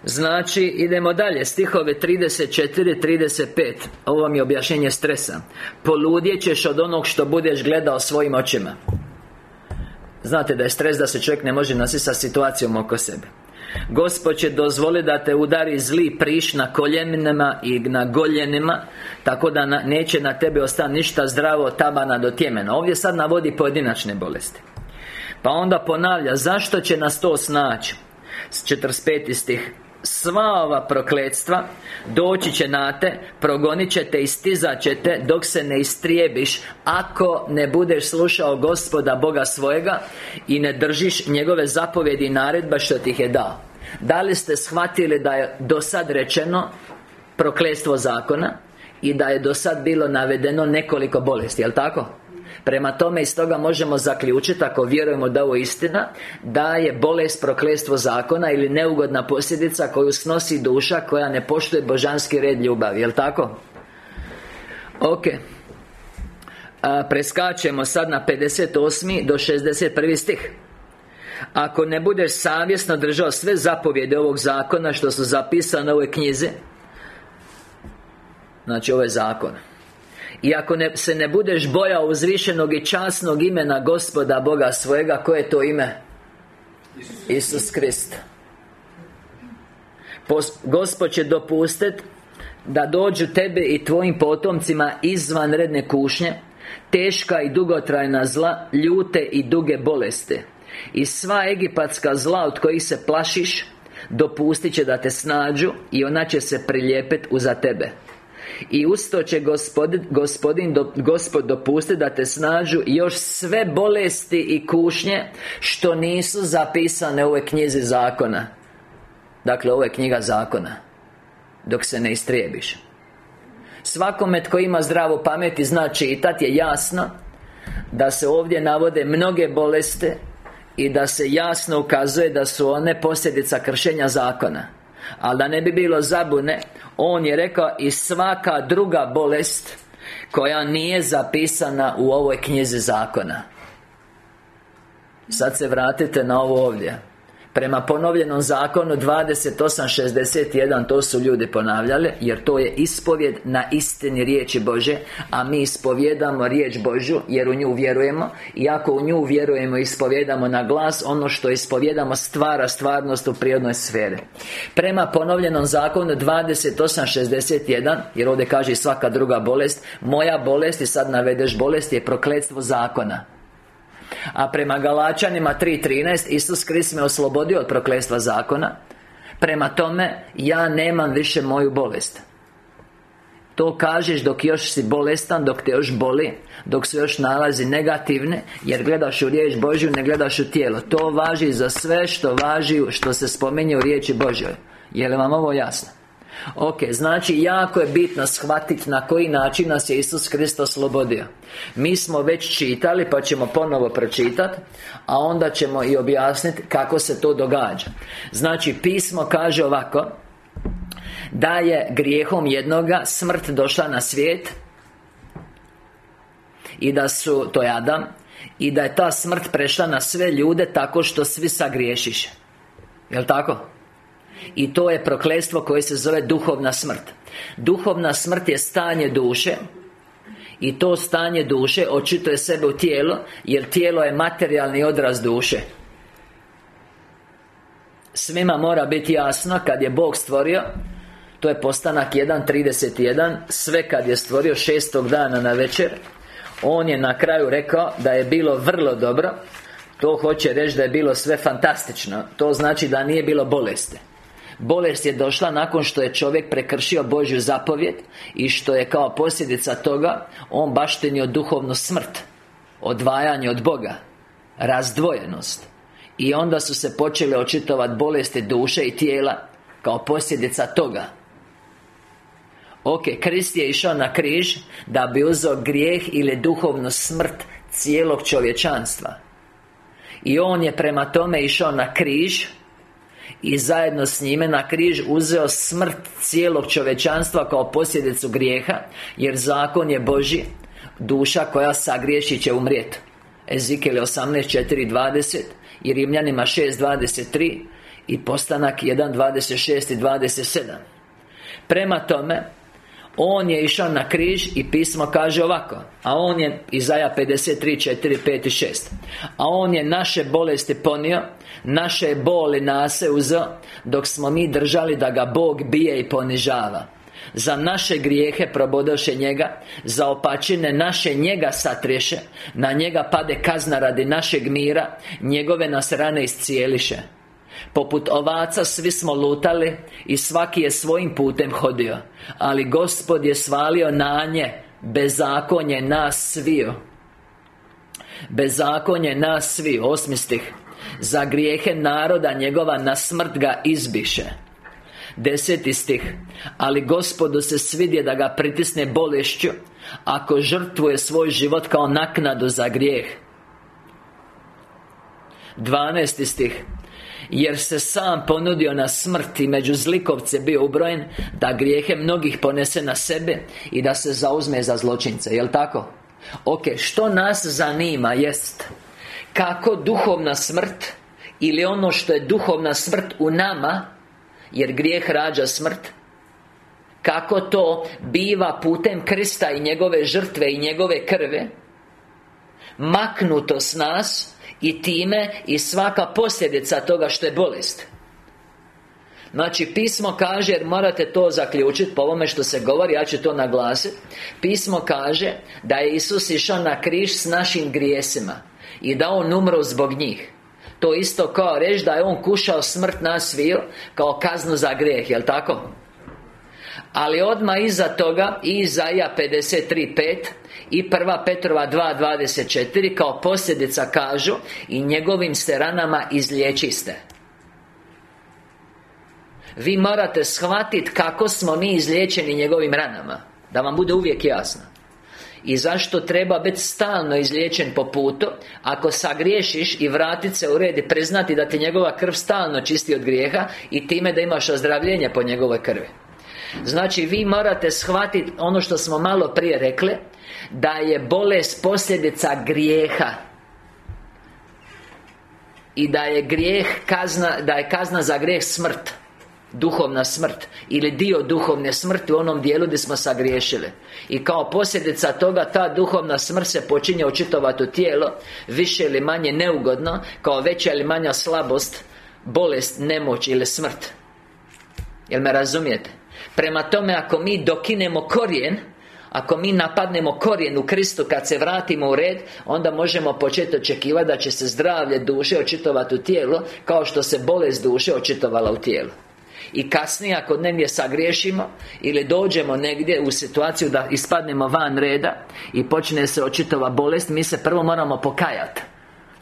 Znači, idemo dalje. Stihove 34, 35 Ovo vam je objašnjenje stresa. Poludjet ćeš od onog što budeš gledao svojim očima. Znate da je stres da se čovjek ne može nositi sa situacijom oko sebe Gospod će dozvoliti da te udari zli priš na koljenima i na goljenima Tako da neće na tebi ostati ništa zdravo tabana do tjemena Ovdje sad navodi pojedinačne bolesti Pa onda ponavlja Zašto će nas to snaći? 45. stih Sva ova prokletstva Doći će na te Progonit će te i stizat će te Dok se ne istrijebiš Ako ne budeš slušao gospoda Boga svojega I ne držiš njegove zapovjedi i naredba što ti je dao Da li ste shvatili da je do sad rečeno Prokletstvo zakona I da je do sad bilo navedeno nekoliko bolesti, jel tako? Prema tome iz toga možemo zaključiti Ako vjerujemo da ovo istina Da je bolest proklestvo zakona Ili neugodna posljedica koju snosi duša Koja ne poštuje božanski red ljubavi Jel' tako? Ok A, Preskačemo sad na 58. do 61. stih Ako ne budeš savjesno držao sve zapovjede ovog zakona Što su zapisane u ovoj knjizi Znači ovo je zakon i ako ne, se ne budeš bojao uzvišenog i časnog imena Gospoda Boga svojega Koje je to ime? Isus, Krist. Gospod će dopustiti da dođu tebe i tvojim potomcima izvanredne kušnje Teška i dugotrajna zla Ljute i duge bolesti. I sva egipatska zla od kojih se plašiš Dopustit će da te snađu I ona će se prilijepet uza tebe i usto će gospodin, gospodin do, Gospod dopustiti da te snađu još sve bolesti i kušnje Što nisu zapisane u ovoj knjizi zakona. Dakle, ovo je knjiga zakona Dok se ne istrijebiš Svakome tko ima zdravu pamet i zna čitati je jasno Da se ovdje navode mnoge bolesti I da se jasno ukazuje da su one posljedica kršenja zakona. Ali da ne bi bilo zabune On je rekao i svaka druga bolest Koja nije zapisana u ovoj knjizi zakona. Sad se vratite na ovo ovdje Prema ponovljenom zakonu 28.61 To su ljudi ponavljali Jer to je ispovjed na istini riječi Bože A mi ispovjedamo riječ Božju Jer u nju vjerujemo. I ako u nju vjerujemo i ispovjedamo na glas Ono što ispovjedamo stvara stvarnost u prirodnoj sferi. Prema ponovljenom zakonu 28.61 Jer ovdje kaže svaka druga bolest Moja bolest i sad navedeš bolest Je prokletstvo zakona a prema Galačanima 3.13 Isus Krist me oslobodio od prokletstva zakona. Prema tome, ja nemam više moju bolest. To kažeš dok još si bolestan, dok te još boli Dok se još nalazi negativne Jer gledaš u riječ Božju, ne gledaš u tijelo. To važi za sve što važi, što se spominje u riječi Božjoj. Je li vam ovo jasno? Ok, znači jako je bitno shvatiti na koji način nas je Isus Kristos oslobodio. Mi smo već čitali, pa ćemo ponovo pročitati A onda ćemo i objasniti kako se to događa. Znači, pismo kaže ovako Da je grijehom jednoga smrt došla na svijet I da su, to je Adam I da je ta smrt prešla na sve ljude tako što svi sagriješiše Jel' tako? I to je prokletstvo koje se zove duhovna smrt. Duhovna smrt je stanje duše I to stanje duše očituje sebe u tijelo Jer tijelo je materijalni odraz duše. Svima mora biti jasno kad je Bog stvorio To je postanak 1.31 Sve kad je stvorio šestog dana na večer On je na kraju rekao da je bilo vrlo dobro To hoće reći da je bilo sve fantastično To znači da nije bilo bolesti Bolest je došla nakon što je čovjek prekršio Božju zapovjed I što je kao posljedica toga On baštenio duhovnu smrt Odvajanje od Boga Razdvojenost. I onda su se počele očitovati bolesti duše i tijela Kao posljedica toga. Ok, Krist je išao na križ Da bi uzeo grijeh ili duhovnu smrt cijelog čovječanstva. I on je prema tome išao na križ i zajedno s njime na križ uzeo smrt cijelog čovečanstva kao posljedicu grijeha Jer zakon je Boži Duša koja sagriješi će umrijeti Ezekiel 18.4.20 I Rimljanima 6.23 I postanak 1.26 i 27 Prema tome on je išao na križ i pismo kaže ovako A on je, Izaja 53, 4, 5 i 6 A on je naše bolesti ponio Naše boli nase uzeo Dok smo mi držali da ga Bog bije i ponižava. Za naše grijehe probodoše njega Za opačine naše njega satriješe Na njega pade kazna radi našeg mira Njegove nas rane iscijeliše Poput ovaca svi smo lutali I svaki je svojim putem hodio Ali Gospod je svalio na nje Bezakonje nas sviju Bezakonje nas svi Osmi stih. Za grijehe naroda njegova na smrt ga izbiše. Deseti stih. Ali gospodu se svidje da ga pritisne bolešću Ako žrtvuje svoj život kao naknadu za grijeh. Dvanesti stih jer se sam ponudio na smrt i među zlikovce bio ubrojen Da grijehe mnogih ponese na sebe I da se zauzme za zločince, jel' tako? Ok, što nas zanima jest Kako duhovna smrt Ili ono što je duhovna smrt u nama Jer grijeh rađa smrt Kako to biva putem Krista i njegove žrtve i njegove krve Maknuto s nas i time i svaka posljedica toga što je bolest. Znači, pismo kaže, jer morate to zaključiti Po ovome što se govori, ja ću to naglasiti Pismo kaže Da je Isus išao na križ s našim grijesima I da On umro zbog njih. To isto kao reći da je On kušao smrt nas sviju Kao kaznu za grijeh, jel tako? Ali odmah iza toga I Izaija 53.5 I prva Petrova 2.24 Kao posljedica kažu I njegovim se ranama izliječiste Vi morate shvatiti kako smo mi izliječeni njegovim ranama Da vam bude uvijek jasno. I zašto treba biti stalno izliječen po putu Ako sagriješiš i vratit se u red i priznati da ti njegova krv stalno čisti od grijeha I time da imaš ozdravljenje po njegovoj krvi Znači vi morate shvatiti ono što smo malo prije rekli Da je bolest posljedica grijeha. I da je grijeh kazna, da je kazna za grijeh smrt Duhovna smrt Ili dio duhovne smrti u onom dijelu gdje smo sagriješili. I kao posljedica toga ta duhovna smrt se počinje očitovati u tijelo Više ili manje neugodno Kao veća ili manja slabost Bolest, nemoć ili smrt. Jel me razumijete? Prema tome, ako mi dokinemo korijen ako mi napadnemo korijen u Kristu kad se vratimo u red Onda možemo početi očekivati da će se zdravlje duše očitovati u tijelu Kao što se bolest duše očitovala u tijelu. I kasnije ako negdje sagriješimo Ili dođemo negdje u situaciju da ispadnemo van reda I počne se očitova bolest Mi se prvo moramo pokajati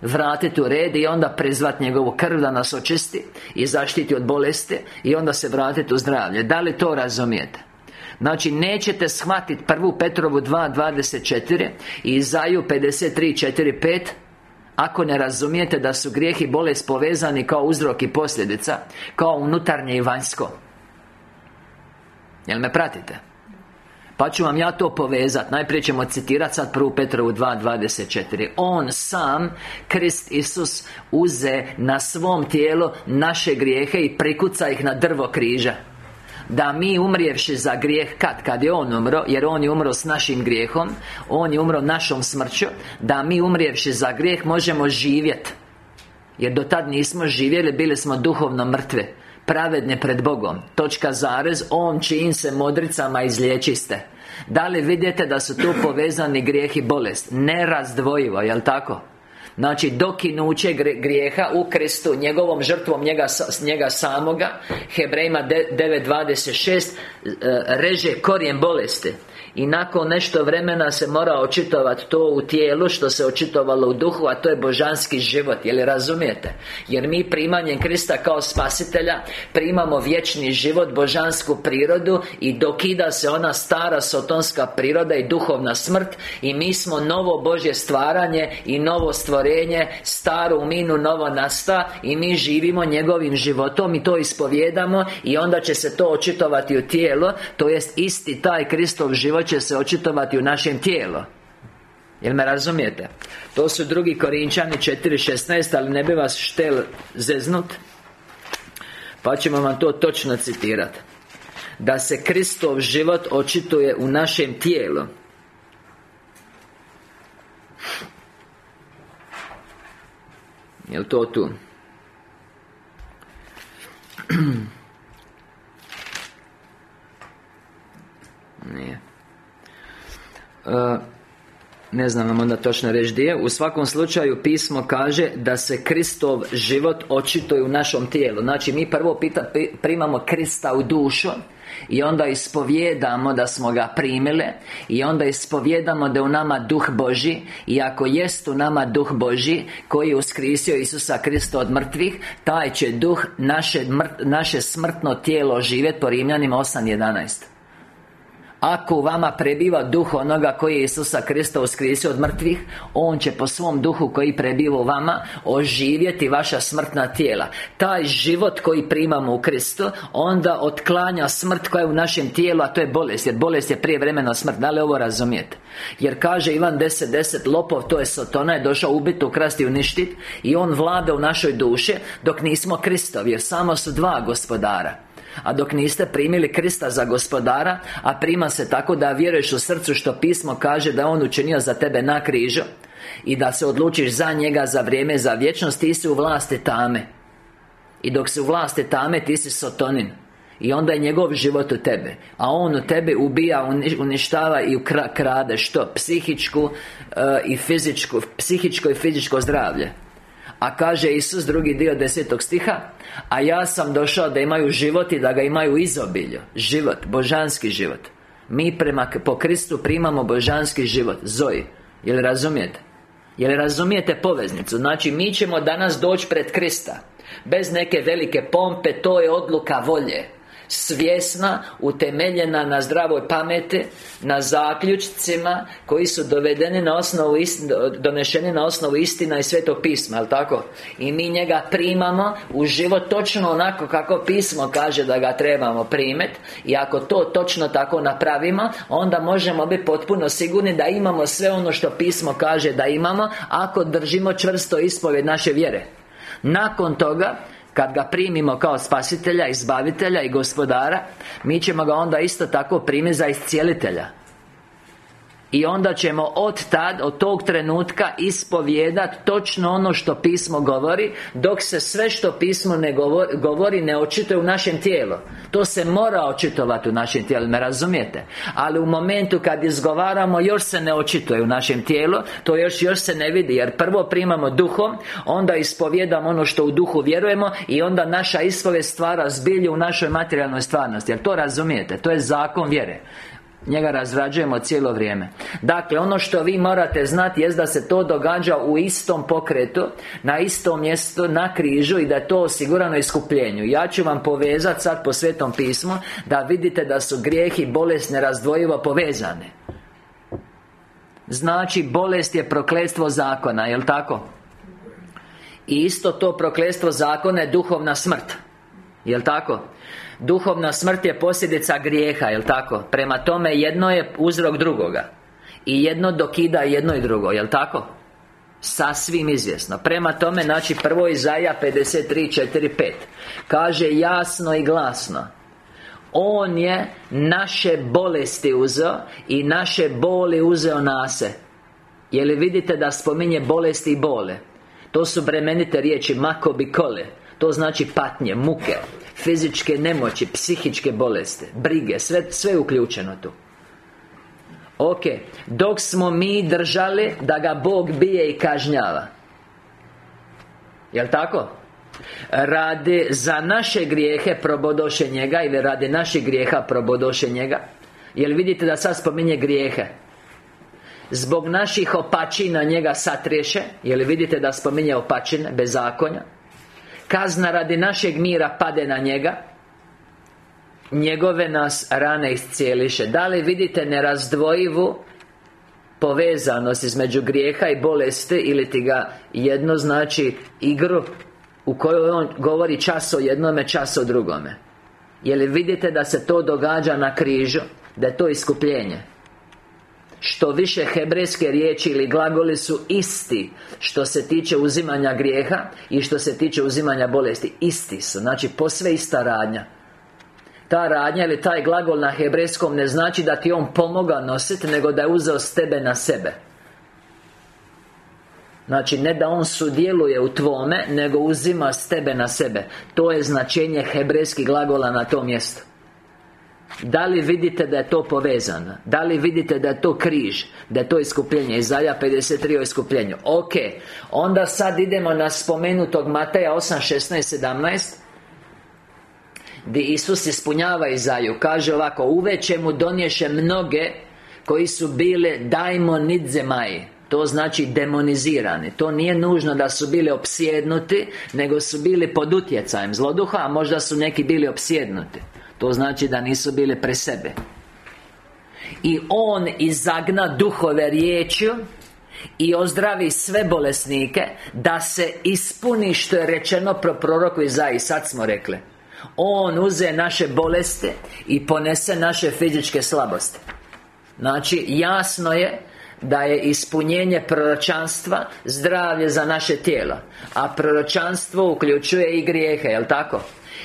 Vratiti u red i onda prizvati njegovu krv da nas očisti I zaštiti od bolesti I onda se vratiti u zdravlje Da li to razumijete? Znači, nećete shvatiti prvu Petrovu 2.24 I Izaju 53.4.5 Ako ne razumijete da su grijeh i bolest povezani kao uzrok i posljedica Kao unutarnje i vanjsko Jel me pratite? Pa ću vam ja to povezati Najprije ćemo citirati sad prvu Petrovu 2.24 On sam, Krist Isus Uze na svom tijelu naše grijehe I prikuca ih na drvo križa. Da mi umrijevši za grijeh kad? Kad je On umro Jer On je umro s našim grijehom On je umro našom smrću Da mi umrijevši za grijeh možemo živjeti Jer do tad nismo živjeli Bili smo duhovno mrtve Pravedne pred Bogom. Točka zarez On čijim se modricama izliječiste Da li vidite da su tu povezani grijeh i bolest? Nerazdvojivo, jel tako? Znači dokinuće grijeha u Kristu Njegovom žrtvom njega, njega samoga Hebrejima 9.26 e, Reže korijen bolesti i nakon nešto vremena se mora očitovati to u tijelu Što se očitovalo u duhu A to je božanski život Jel razumijete? Jer mi primanjem Krista kao spasitelja Primamo vječni život Božansku prirodu I dokida se ona stara sotonska priroda I duhovna smrt I mi smo novo Božje stvaranje I novo stvorenje Staru minu novo nasta I mi živimo njegovim životom I to ispovjedamo I onda će se to očitovati u tijelo To jest isti taj Kristov život će se očitovati u našem tijelu Jel me razumijete? To su drugi Korinčani 4.16 Ali ne bi vas štel zeznut Pa ćemo vam to točno citirati Da se Kristov život očituje u našem tijelu Jel to tu? <clears throat> Nije ne znam vam onda točno reći gdje. U svakom slučaju pismo kaže Da se Kristov život očituje u našom tijelu. Znači mi prvo pita, primamo Krista u dušu i onda ispovjedamo da smo ga primile I onda ispovjedamo da je u nama Duh Boži I ako jest u nama Duh Boži Koji je uskrisio Isusa Krista od mrtvih Taj će Duh naše, naše smrtno tijelo živjeti Po Rimljanima 8.11 ako u vama prebiva duh onoga koji je Isusa Krista uskrisio od mrtvih On će po svom duhu koji prebiva u vama Oživjeti vaša smrtna tijela. Taj život koji primamo u Kristu Onda otklanja smrt koja je u našem tijelu A to je bolest Jer bolest je prijevremena smrt. Da li ovo razumijete? Jer kaže Ivan 10.10 10, Lopov to je Sotona je došao ubiti, ukrasti uništiti I on vlada u našoj duši Dok nismo Kristovi Jer samo su dva gospodara a dok niste primili Krista za gospodara A prima se tako da vjeruješ u srcu što pismo kaže da On učinio za tebe na križu I da se odlučiš za njega za vrijeme, za vječnost Ti si u vlasti tame. I dok se u vlasti tame, ti si sotonin. I onda je njegov život u tebe. A on u tebe ubija, uništava i krade Što? Psihičku eh, i fizičku Psihičko i fizičko zdravlje a kaže Isus drugi dio desetog stiha A ja sam došao da imaju život i da ga imaju izobilju Život, božanski život Mi prema, po Kristu primamo božanski život Zoji Jel razumijete? Jel razumijete poveznicu? Znači mi ćemo danas doći pred Krista Bez neke velike pompe To je odluka volje svjesna, utemeljena na zdravoj pameti, na zaključcima koji su dovedeni na osnovu donešeni na osnovu istina i svetog pisma, jel tako? I mi njega primamo u život točno onako kako pismo kaže da ga trebamo primiti i ako to točno tako napravimo, onda možemo biti potpuno sigurni da imamo sve ono što pismo kaže da imamo ako držimo čvrsto ispovjed naše vjere. Nakon toga kad ga primimo kao spasitelja, izbavitelja i gospodara Mi ćemo ga onda isto tako primiti za iscijelitelja i onda ćemo od tad, od tog trenutka ispovijedati točno ono što pismo govori Dok se sve što pismo ne govori, govori ne očituje u našem tijelu To se mora očitovati u našem tijelu, me razumijete? Ali u momentu kad izgovaramo još se ne očituje u našem tijelu To još, još se ne vidi Jer prvo primamo duhom Onda ispovjedamo ono što u duhu vjerujemo I onda naša ispovijed stvara zbilju u našoj materijalnoj stvarnosti Jer to razumijete? To je zakon vjere Njega razrađujemo cijelo vrijeme Dakle, ono što vi morate znati jest da se to događa u istom pokretu Na istom mjestu, na križu I da je to osigurano iskupljenju Ja ću vam povezati sad po Svetom pismu Da vidite da su grijehi i bolest nerazdvojivo povezane Znači, bolest je prokletstvo zakona, jel tako? I isto to prokletstvo zakona je duhovna smrt Jel tako? Duhovna smrt je posljedica grijeha, jel tako? Prema tome jedno je uzrok drugoga. I jedno dokida jedno i drugo, jel tako? Sasvim izvjesno. Prema tome, znači prvo Izaja 53, 4, 5 Kaže jasno i glasno. On je naše bolesti uzeo I naše boli uzeo nase Je li vidite da spominje bolesti i bole? To su bremenite riječi Makobi kole To znači patnje, muke Fizičke nemoći, psihičke bolesti Brige, sve, sve uključeno tu. Ok, dok smo mi držali da ga Bog bije i kažnjava. Jel' tako? Radi za naše grijehe probodoše njega Ili radi naših grijeha probodoše njega? Jel vidite da sad spominje grijehe? Zbog naših opačina njega satriješe? Jel vidite da spominje opačine, bezakonja Kazna radi našeg mira pade na njega. Njegove nas rane iscijeliše. Da li vidite nerazdvojivu Povezanost između grijeha i bolesti Ili ti ga jedno znači igru U kojoj on govori čas o jednome, čas o drugome? Je li vidite da se to događa na križu Da je to iskupljenje što više hebrejske riječi ili glagoli su isti Što se tiče uzimanja grijeha I što se tiče uzimanja bolesti Isti su, znači posve ista radnja. Ta radnja ili taj glagol na hebrejskom ne znači da ti on pomoga nositi Nego da je uzeo s tebe na sebe. Znači, ne da on sudjeluje u tvome Nego uzima s tebe na sebe. To je značenje hebrejskih glagola na tom mjestu da li vidite da je to povezano? Da li vidite da je to križ? Da je to iskupljenje? Izaja 53 o iskupljenju Ok Onda sad idemo na spomenutog Mateja 8, 16, 17 Gdje Isus ispunjava Izaju Kaže ovako Uveće mu donješe mnoge Koji su bile dajmonidzemaji to znači demonizirani To nije nužno da su bili opsjednuti Nego su bili pod utjecajem zloduha A možda su neki bili opsjednuti to znači da nisu bili pre sebe. I On izagna duhove riječju i ozdravi sve bolesnike Da se ispuni što je rečeno pro proroku i Sad smo rekli. On uze naše bolesti I ponese naše fizičke slabosti. Znači, jasno je da je ispunjenje proročanstva zdravlje za naše tijelo. A proročanstvo uključuje i grijehe, jel tako?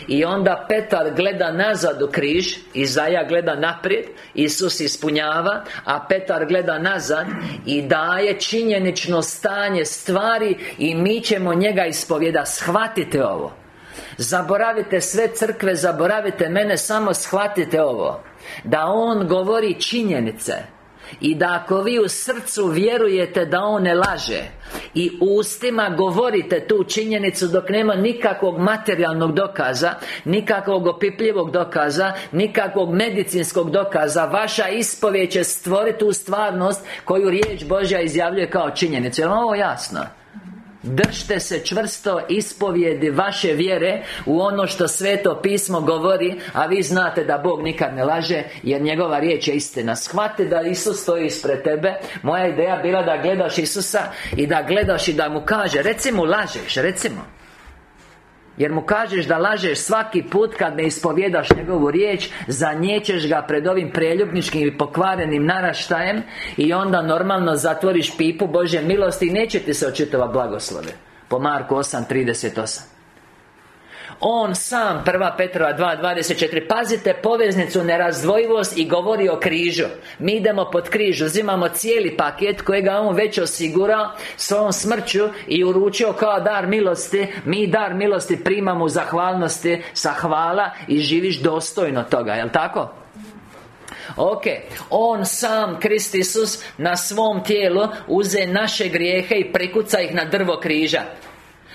I onda Petar gleda nazad u križ Izaja gleda naprijed Isus ispunjava A Petar gleda nazad I daje činjenično stanje stvari I mi ćemo njega ispovjeda. Shvatite ovo. Zaboravite sve crkve, zaboravite mene, samo shvatite ovo. Da On govori činjenice i da ako vi u srcu vjerujete da On ne laže I ustima govorite tu činjenicu dok nema nikakvog materijalnog dokaza Nikakvog opipljivog dokaza Nikakvog medicinskog dokaza Vaša ispovijed će stvoriti tu stvarnost Koju riječ Božja izjavljuje kao činjenicu Je ovo jasno? Držte se čvrsto ispovjedi vaše vjere U ono što sveto pismo govori A vi znate da Bog nikad ne laže Jer njegova riječ je istina. Shvate da Isus stoji ispred tebe. Moja ideja bila da gledaš Isusa I da gledaš i da mu kaže Recimo lažeš, recimo jer mu kažeš da lažeš svaki put kad ne ispovjedaš njegovu riječ Zanjećeš ga pred ovim preljubničkim i pokvarenim naraštajem I onda normalno zatvoriš pipu Božje milosti I neće ti se očitova blagoslove. Po Marku 8.38 on sam, prva Petrova 2.24 Pazite poveznicu, nerazdvojivost i govori o križu. Mi idemo pod križ, uzimamo cijeli paket kojega on već osigurao Svojom smrću i uručio kao dar milosti. Mi dar milosti primamo u zahvalnosti sa hvala I živiš dostojno toga, jel tako? Ok, On sam, Krist Isus, na svom tijelu Uze naše grijehe i prikuca ih na drvo križa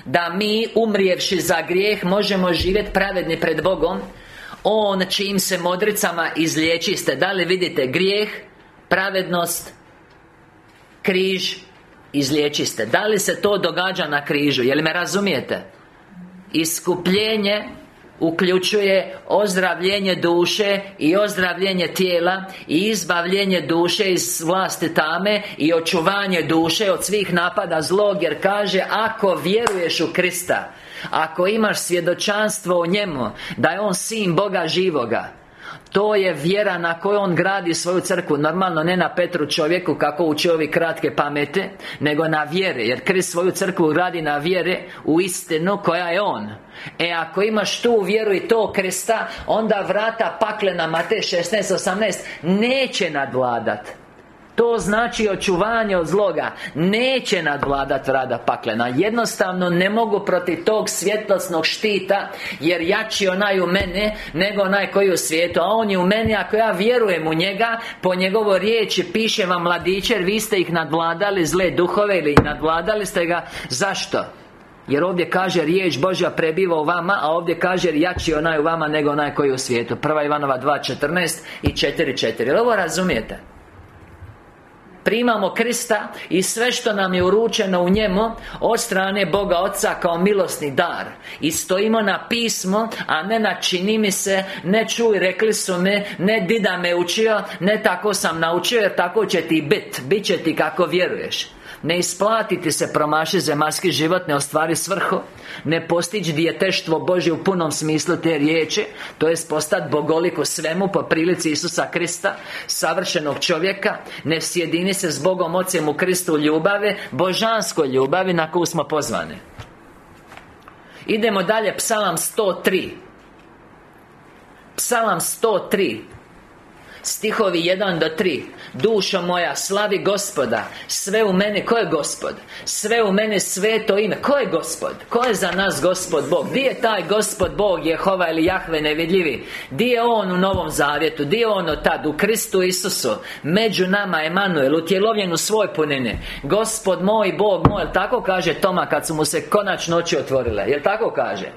da mi, umrijevši za grijeh, možemo živjeti pravedni pred Bogom On čijim se modricama izliječiste Da li vidite grijeh, pravednost, križ, izliječiste Da li se to događa na križu? Jel me razumijete? Iskupljenje uključuje ozdravljenje duše i ozdravljenje tijela i izbavljenje duše iz vlasti tame i očuvanje duše od svih napada zlog jer kaže ako vjeruješ u Krista ako imaš svjedočanstvo o njemu da je on sin Boga živoga to je vjera na kojoj on gradi svoju crkvu. Normalno ne na Petru čovjeku kako uči ovi kratke pamete Nego na vjere Jer Krist svoju crkvu gradi na vjere U istinu koja je On. E ako imaš tu vjeru i to Krista Onda vrata pakle na Matej 16.18 Neće nadvladat to znači očuvanje od zloga. Neće nadvladat rada paklena. Jednostavno ne mogu protiv tog svjetlosnog štita Jer jači onaj u mene Nego onaj koji u svijetu. A on je u meni Ako ja vjerujem u njega Po njegovo riječi piše vam mladiće Jer vi ste ih nadvladali Zle duhove Ili nadvladali ste ga? Zašto? Jer ovdje kaže riječ Božja prebiva u vama A ovdje kaže jači onaj u vama nego onaj koji u svijetu. Prva Ivanova 2.14 i 4.4 Jel ovo razumijete? Primamo Krista i sve što nam je uručeno u njemu Od strane Boga Oca kao milosni dar. I stojimo na pismo A ne na čini mi se Ne čuj, rekli su me Ne dida me učio Ne tako sam naučio Jer tako će ti bit Bit će ti kako vjeruješ ne isplatiti se promaši zemaljski život Ne ostvari svrhu Ne postići djeteštvo Božje u punom smislu te riječi To je postati bogolik svemu Po prilici Isusa Krista Savršenog čovjeka Ne sjedini se s Bogom Ocem u Kristu ljubave Božanskoj ljubavi na koju smo pozvani. Idemo dalje, Psalam 103 Psalam 103 Stihovi 1 do 3 Dušo moja, slavi gospoda Sve u mene, ko je gospod? Sve u mene sveto ime Ko je gospod? Ko je za nas gospod Bog? Gdje je taj gospod Bog, Jehova ili Jahve nevidljivi? Gdje je On u Novom Zavjetu? Gdje je On od tad? U Kristu Isusu Među nama Emanuel Utjelovljen u svoj punine Gospod moj, Bog moj Jel tako kaže Toma kad su mu se konačno oči otvorile? Jel tako kaže?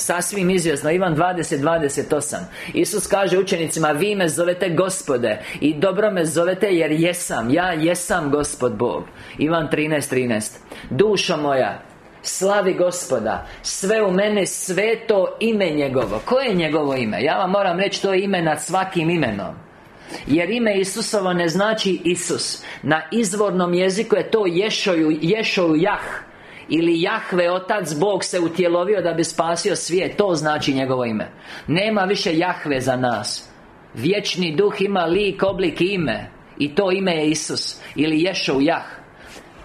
Sasvim izvjesno Ivan 20.28 Isus kaže učenicima Vi me zovete gospode I dobro me zovete jer jesam Ja jesam gospod Bog. Ivan 13.13 13. Dušo moja Slavi gospoda Sve u mene sveto ime njegovo. Koje je njegovo ime? Ja vam moram reći to ime nad svakim imenom. Jer ime Isusovo ne znači Isus. Na izvornom jeziku je to Ješoju, Ješoju Jah ili Jahve Otac Bog se utjelovio da bi spasio svijet. To znači njegovo ime. Nema više Jahve za nas. Vječni duh ima lik, oblik i ime. I to ime je Isus Ili Ješov Jah.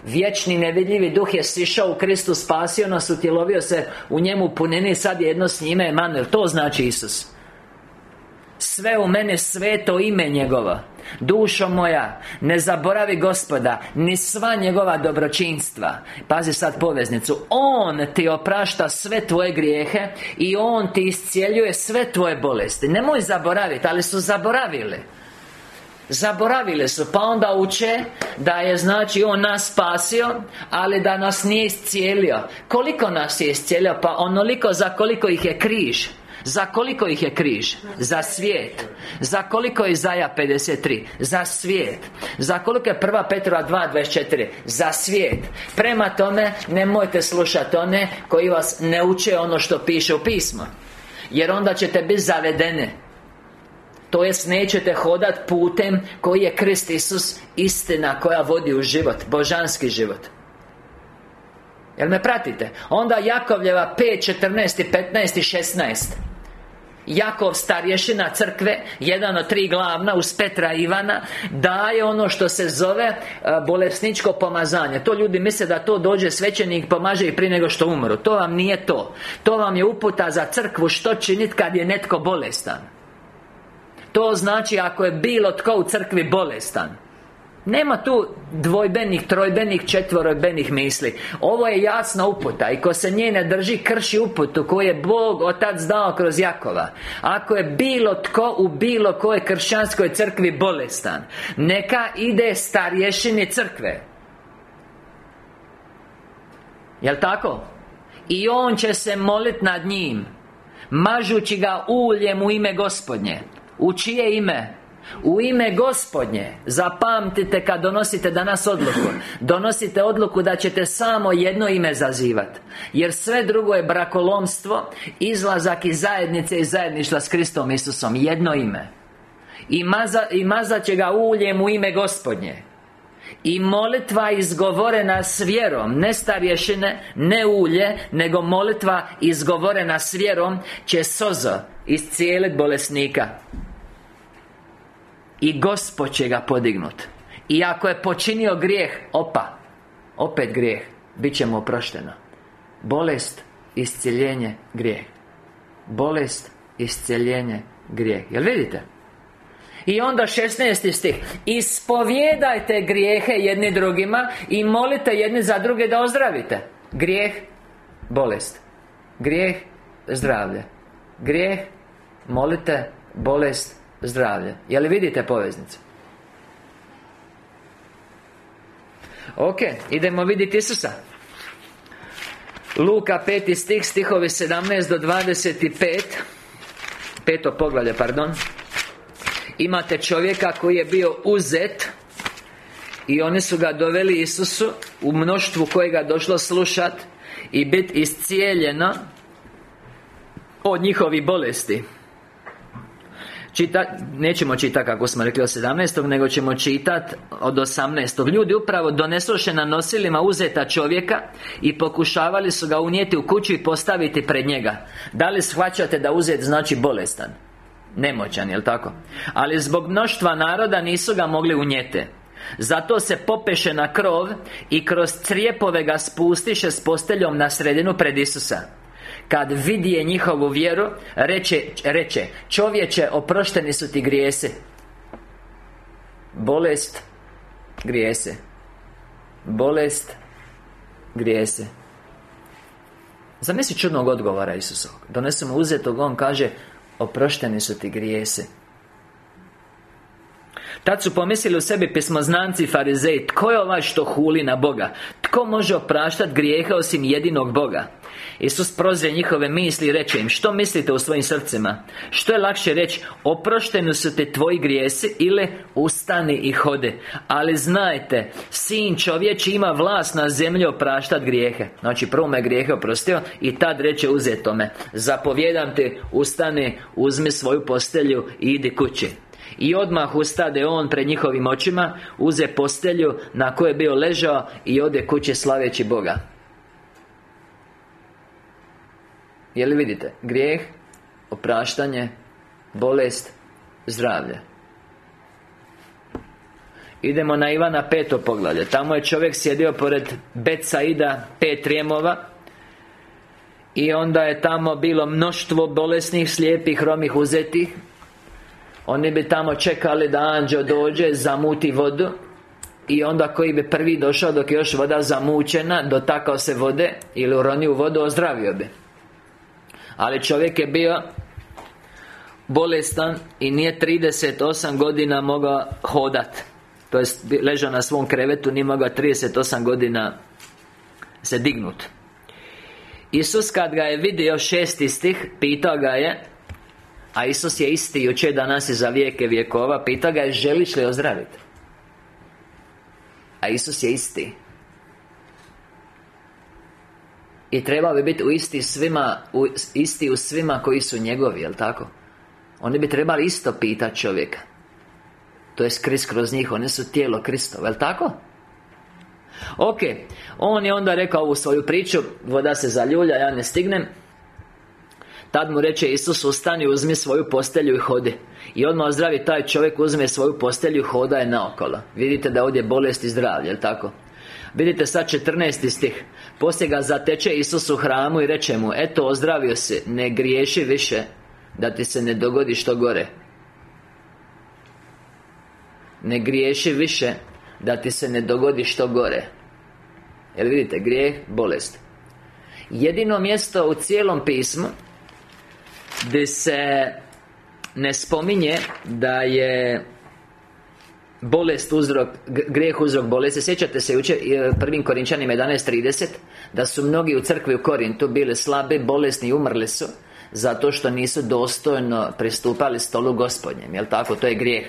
Vječni nevidljivi duh je sišao u Kristu Spasio nas, utjelovio se u njemu punini Sad je jedno s njime Emanuel. To znači Isus Sve u mene sveto ime njegova Dušo moja Ne zaboravi gospoda Ni sva njegova dobročinstva. Pazi sad poveznicu. On ti oprašta sve tvoje grijehe I On ti iscijeljuje sve tvoje bolesti. Nemoj zaboraviti Ali su zaboravili. Zaboravili su, pa onda uče Da je znači On nas spasio Ali da nas nije iscijelio. Koliko nas je iscijelio? Pa onoliko za koliko ih je križ za koliko ih je križ? Za svijet Za koliko je Izaja 53? Za svijet Za koliko je prva Petrova 2.24? Za svijet Prema tome, nemojte slušati one Koji vas ne uče ono što piše u pismu Jer onda ćete biti zavedene to jest nećete hodat putem koji je Krist Isus istina koja vodi u život, božanski život Jel me pratite? Onda Jakovljeva 5, 14, 15 i 16 Jakov starješina crkve Jedan od tri glavna uz Petra Ivana Daje ono što se zove e, Bolesničko pomazanje. To ljudi misle da to dođe svećenik Pomaže i prije nego što umru. To vam nije to. To vam je uputa za crkvu Što činiti kad je netko bolestan. To znači ako je bilo tko u crkvi bolestan nema tu dvojbenih, trojbenih, četvorojbenih misli Ovo je jasna uputa I ko se nje ne drži, krši uputu Koju je Bog Otac dao kroz Jakova Ako je bilo tko u bilo kojoj kršćanskoj crkvi bolestan Neka ide starješini crkve Jel' tako? I on će se moliti nad njim Mažući ga uljem u ime gospodnje U čije ime? U ime gospodnje Zapamtite kad donosite danas odluku. Donosite odluku da ćete samo jedno ime zazivati Jer sve drugo je brakolomstvo Izlazak iz zajednice i zajedništva s Kristom Isusom. Jedno ime. I, maza, i mazat će ga uljem u ime gospodnje. I molitva izgovorena s vjerom Ne starješine, ne ulje Nego molitva izgovorena s vjerom Će sozo iscijeliti bolesnika i Gospod će ga podignut. I ako je počinio grijeh Opa Opet grijeh bit će mu oprošteno. Bolest, iscjeljenje, grijeh. Bolest, iscjeljenje, grijeh. Jel vidite? I onda 16. stih. Ispovjedajte grijehe jedni drugima I molite jedni za druge da ozdravite. Grijeh, bolest. Grijeh, zdravlje. Grijeh, molite, bolest, zdravlje Je li vidite poveznicu? Ok, idemo vidjeti Isusa Luka 5. stih, stihovi 17 do 25 Peto poglavlje, pardon Imate čovjeka koji je bio uzet I oni su ga doveli Isusu U mnoštvu kojega došlo slušat I bit iscijeljeno Od njihovih bolesti Čita, nećemo čitati kako smo rekli od 17. Nego ćemo čitati od 18. Ljudi upravo donesoše na nosilima uzeta čovjeka I pokušavali su ga unijeti u kuću i postaviti pred njega Da li shvaćate da uzet znači bolestan? Nemoćan, jel tako? Ali zbog mnoštva naroda nisu ga mogli unijeti zato se popeše na krov I kroz crijepove ga spustiše s posteljom na sredinu pred Isusa kad vidije njihovu vjeru Reče, reče Čovječe, oprošteni su ti grijese Bolest Grijese. Bolest Grijese. Zamisli čudnog odgovora Isusovog Donesemo uzetog, On kaže Oprošteni su ti grijese Tad su pomislili u sebi pismoznanci i farizeji Tko je ovaj što huli na Boga? Tko može opraštati grijehe osim jedinog Boga? Isus prozre njihove misli i reče im Što mislite u svojim srcima? Što je lakše reći Oprošteni su te tvoji grijesi Ili ustani i hode Ali znajte Sin čovječi ima vlast na zemlji opraštati grijehe Znači prvo me grijehe oprostio I tad reče uzetome Zapovjedam te Ustani Uzmi svoju postelju I idi kući i odmah ustade on pred njihovim očima Uze postelju na kojoj je bio ležao I ode kuće slaveći Boga. Je li vidite? Grijeh, opraštanje, bolest, zdravlje. Idemo na Ivana peto poglavlje. Tamo je čovjek sjedio pored Betsaida Pet rijemova I onda je tamo bilo mnoštvo bolesnih, slijepih, romih, uzetih Oni bi tamo čekali da anđeo dođe, zamuti vodu I onda koji bi prvi došao dok je još voda zamučena Dotakao se vode Ili uronio vodu, ozdravio bi. Ali čovjek je bio Bolestan I nije 38 godina mogao hodat. To jest ležao na svom krevetu Nije mogao 38 godina Se dignut. Isus kad ga je vidio šesti stih Pitao ga je A Isus je isti jučer danas i za vijeke vjekova. Pitao ga je želiš li ozdraviti A Isus je isti. I trebao bi biti u isti svima u, Isti u svima koji su njegovi, jel tako? Oni bi trebali isto pitati čovjeka. To je skris kroz njih, oni su tijelo Kristovo, jel tako? Ok, on je onda rekao ovu svoju priču Voda se zaljulja, ja ne stignem Tad mu reče Isus ustani, uzmi svoju postelju i hodi. I odmah zdravi taj čovjek uzme svoju postelju i hoda je naokolo. Vidite da ovdje bolest i zdravlje, jel tako? Vidite sad 14. stih. Poslije ga zateče Isus u hramu i reče mu Eto, ozdravio se, ne griješi više Da ti se ne dogodi što gore. Ne griješi više Da ti se ne dogodi što gore. Jel vidite, grijeh, bolest. Jedino mjesto u cijelom pismu Gdje se ne spominje da je Bolest uzrok, grijeh uzrok bolesti Sjećate se jučer prvim Korinčanima 11.30 Da su mnogi u crkvi u Korintu bili slabi, bolesni i umrli su Zato što nisu dostojno pristupali stolu gospodnjem Jel' tako? To je grijeh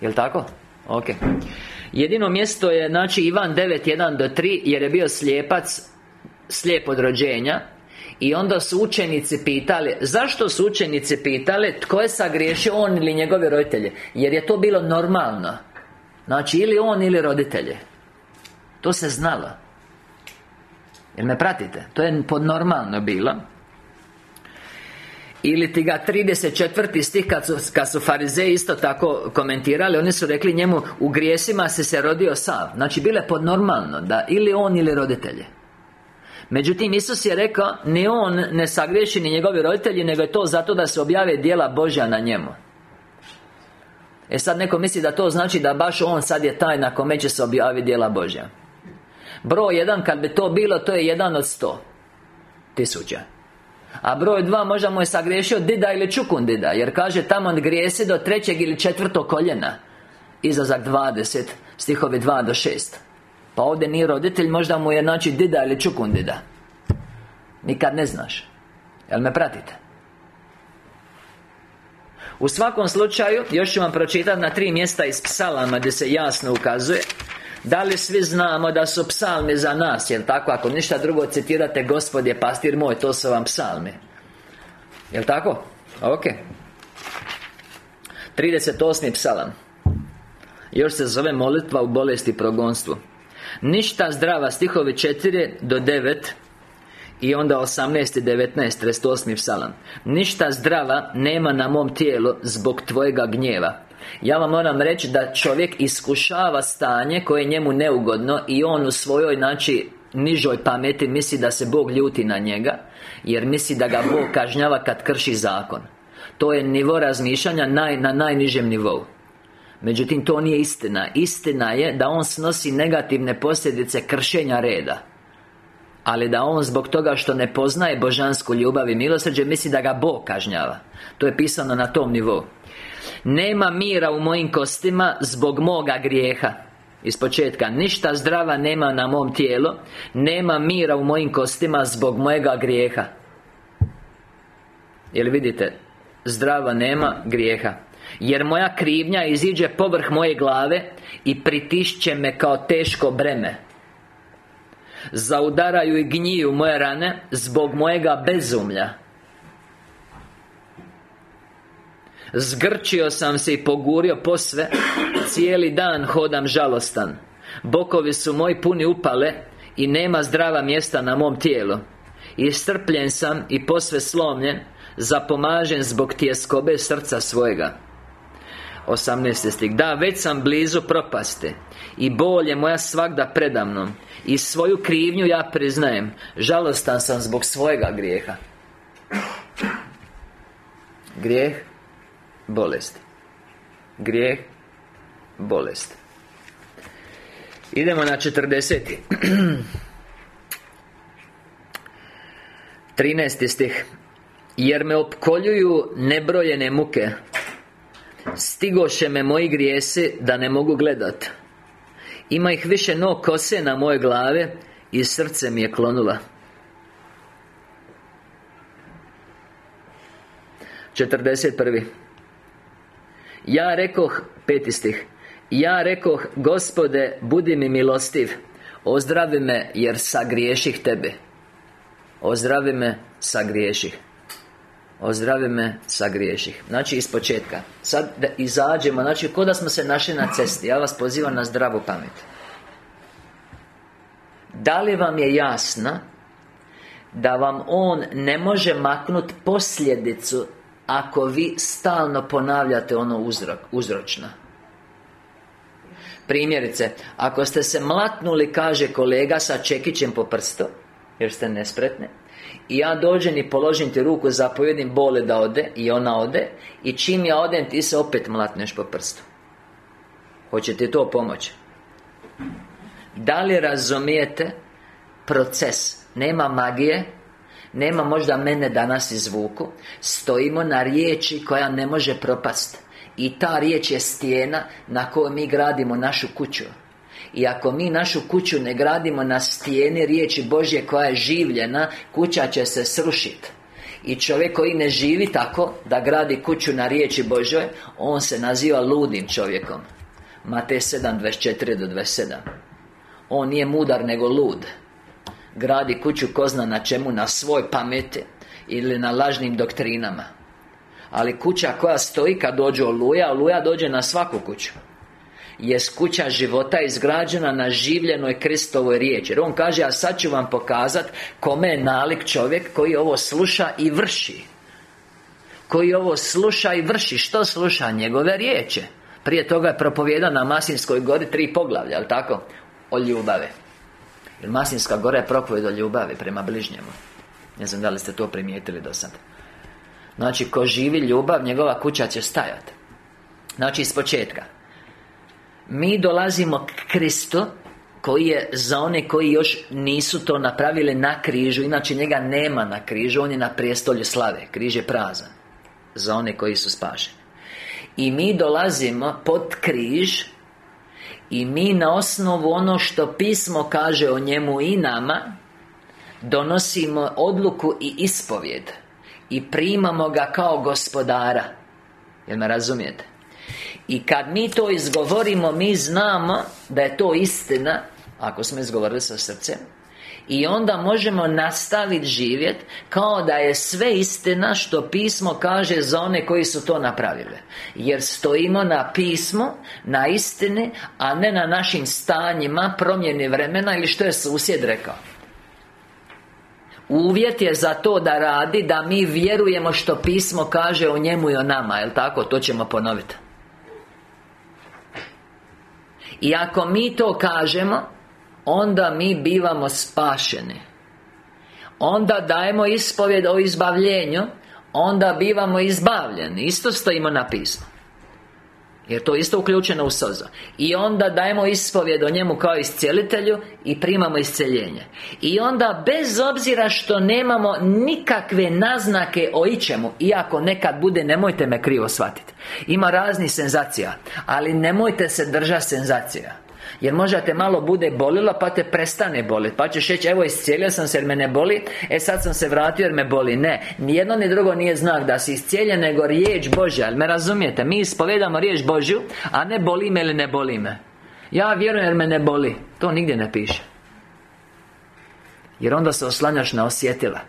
Jel' tako? Ok Jedino mjesto je, znači, Ivan 9.1 do 3 Jer je bio slijepac Slijep od rođenja i onda su učenici pitali Zašto su učenici pitali Tko je sagriješio on ili njegove roditelje? Jer je to bilo normalno. Znači ili on ili roditelje. To se znalo. Jel me pratite? To je podnormalno bilo. Ili ti ga 34. stih kad su, kad su farizeji isto tako komentirali Oni su rekli njemu U grijesima se se rodio sav. Znači bile podnormalno Da ili on ili roditelje Međutim, Isus je rekao Ni on ne sagriješi ni njegovi roditelji Nego je to zato da se objave dijela Božja na njemu. E sad neko misli da to znači da baš on sad je taj na kome će se objaviti dijela Božja. Broj jedan, kad bi to bilo, to je jedan od sto Tisuća. A broj dva možda mu je sagriješio dida ili čukun dida Jer kaže tamo grijesi do trećeg ili četvrtog koljena. Izazak 20 Stihovi 2 do 6 Pa ovdje nije roditelj, možda mu je znači dida ili čukun dida Nikad ne znaš Jel me pratite? U svakom slučaju, još ću vam pročitati na tri mjesta iz psalama gdje se jasno ukazuje da li svi znamo da su psalmi za nas, jel tako? Ako ništa drugo citirate Gospod je pastir moj, to su vam psalmi Jel tako? Ok 38. psalam Još se zove molitva u bolesti progonstvu Ništa zdrava stihovi 4 do 9 i onda 18 i 19, 38 psalam Ništa zdrava nema na mom tijelu zbog tvojega gnjeva. Ja vam moram reći da čovjek iskušava stanje koje je njemu neugodno I on u svojoj, znači, nižoj pameti misli da se Bog ljuti na njega Jer misli da ga Bog kažnjava kad krši zakon. To je nivo razmišljanja naj, na najnižem nivou Međutim, to nije istina. Istina je da on snosi negativne posljedice kršenja reda. Ali da on zbog toga što ne poznaje božansku ljubav i milosrđe Misli da ga Bog kažnjava. To je pisano na tom nivou. Nema mira u mojim kostima zbog moga grijeha. Iz početka Ništa zdrava nema na mom tijelu. Nema mira u mojim kostima zbog mojega grijeha. Jel vidite? Zdrava nema grijeha Jer moja krivnja iziđe povrh moje glave I pritišće me kao teško breme. Zaudaraju i gniju moje rane Zbog mojega bezumlja. Zgrčio sam se i pogurio posve Cijeli dan hodam žalostan. Bokovi su moji puni upale I nema zdrava mjesta na mom tijelu. Istrpljen sam i posve slomljen Zapomažen zbog tjeskobe srca svojega 18. stih Da, već sam blizu propaste I bol je moja svakda predamnom I svoju krivnju ja priznajem Žalostan sam zbog svojega grijeha Grijeh Bolesti Grijeh Bolest Idemo na 40. 13. <clears throat> stih Jer me opkoljuju nebrojene muke Stigoše me moji grijesi da ne mogu gledat. Ima ih više no kose na moje glave I srce mi je klonula. 41. Ja rekoh, peti stih Ja rekoh, gospode, budi mi milostiv Ozdravi me, jer sagriješih tebe Ozdravi me, sagriješih Ozdravi me, sagriješih. Znači, iz početka. Sad da izađemo, znači, ko da smo se našli na cesti Ja vas pozivam na zdravu pamet. Da li vam je jasno Da vam On ne može maknuti posljedicu Ako vi stalno ponavljate ono uzrok, uzročno? Primjerice, ako ste se mlatnuli, kaže kolega, sa čekićem po prstu Jer ste nespretni I ja dođem i položim ti ruku, zapovjedim bole da ode I ona ode I čim ja odem, ti se opet mlatneš po prstu Hoće ti to pomoći? Da li razumijete proces? Nema magije Nema možda mene danas izvuku Stojimo na riječi koja ne može propast I ta riječ je stijena Na kojoj mi gradimo našu kuću i ako mi našu kuću ne gradimo na stijeni riječi Božje koja je življena Kuća će se srušiti I čovjek koji ne živi tako Da gradi kuću na riječi Božoj On se naziva ludim čovjekom. Matej 7, 24 do 27 On nije mudar nego lud. Gradi kuću ko zna na čemu Na svoj pameti Ili na lažnim doktrinama. Ali kuća koja stoji kad dođe oluja Oluja dođe na svaku kuću je kuća života izgrađena na življenoj Kristovoj riječi. Jer on kaže, a sad ću vam pokazati Kome je nalik čovjek koji ovo sluša i vrši. Koji ovo sluša i vrši. Što sluša? Njegove riječi. Prije toga je propovjedan na Masinskoj gori tri poglavlja, ali tako? O ljubave Jer Masinska gora je propovjed o ljubavi prema bližnjemu. Ne znam da li ste to primijetili do sad. Znači, ko živi ljubav, njegova kuća će stajati Znači, iz početka mi dolazimo k Kristu koji je za one koji još nisu to napravili na križu Inače njega nema na križu On je na prijestolju slave Križ je prazan Za one koji su spašeni I mi dolazimo pod križ I mi na osnovu ono što pismo kaže o njemu i nama Donosimo odluku i ispovjed I primamo ga kao gospodara Jel me razumijete? I kad mi to izgovorimo, mi znamo da je to istina Ako smo izgovorili sa srcem. I onda možemo nastaviti živjeti Kao da je sve istina što pismo kaže za one koji su to napravili. Jer stojimo na pismu, na istini A ne na našim stanjima, promjeni vremena Ili što je susjed rekao. Uvjet je za to da radi Da mi vjerujemo što pismo kaže o njemu i o nama Jel tako? To ćemo ponoviti i ako mi to kažemo Onda mi bivamo spašeni. Onda dajemo ispovjed o izbavljenju Onda bivamo izbavljeni. Isto stojimo na pismu jer to isto uključeno u sozo. I onda dajemo ispovjed o njemu kao iscijelitelju I primamo isceljenje I onda bez obzira što nemamo nikakve naznake o ičemu Iako nekad bude, nemojte me krivo shvatiti Ima raznih senzacija Ali nemojte se držati senzacija jer možda te malo bude bolilo pa te prestane boliti Pa ćeš reći evo iscijelio sam se jer me ne boli E sad sam se vratio jer me boli. Ne, ni jedno ni drugo nije znak da si iscijeljen nego riječ Božja. Ali me razumijete, mi ispovedamo riječ Božju A ne boli me ili ne boli me. Ja vjerujem jer me ne boli. To nigdje ne piše. Jer onda se oslanjaš na osjetila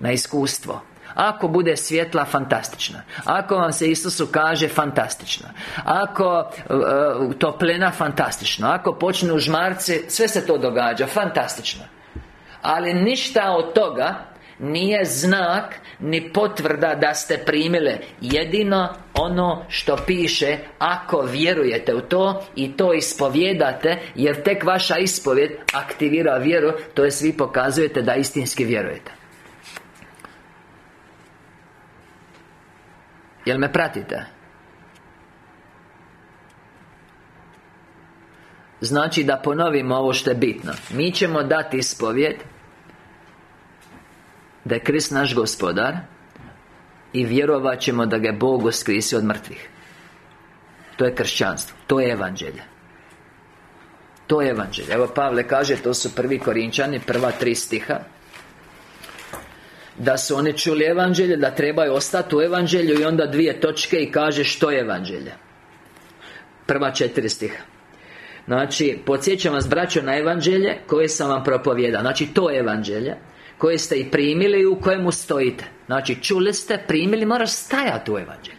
Na iskustvo ako bude svjetla, fantastična. Ako vam se Isusu kaže, fantastično Ako uh, toplena, fantastično. Ako počnu žmarci, sve se to događa, fantastično. Ali ništa od toga nije znak ni potvrda da ste primile. Jedino ono što piše Ako vjerujete u to I to ispovjedate Jer tek vaša ispovjed aktivira vjeru To je svi pokazujete da istinski vjerujete Jel me pratite? Znači da ponovimo ovo što je bitno. Mi ćemo dati ispovjed Da je Krist naš gospodar I vjerovat ćemo da ga je Bog uskrisio od mrtvih. To je kršćanstvo. To je evanđelje. To je evanđelje. Evo Pavle kaže, to su prvi korinčani Prva tri stiha da su oni čuli evanđelje Da trebaju ostati u evanđelju I onda dvije točke i kaže što je evanđelje. Prva četiri stiha. Znači, podsjećam vas braćo na evanđelje Koje sam vam propovjedao. Znači, to je evanđelje Koje ste i primili i u kojemu stojite. Znači, čuli ste, primili, moraš stajati u evanđelju.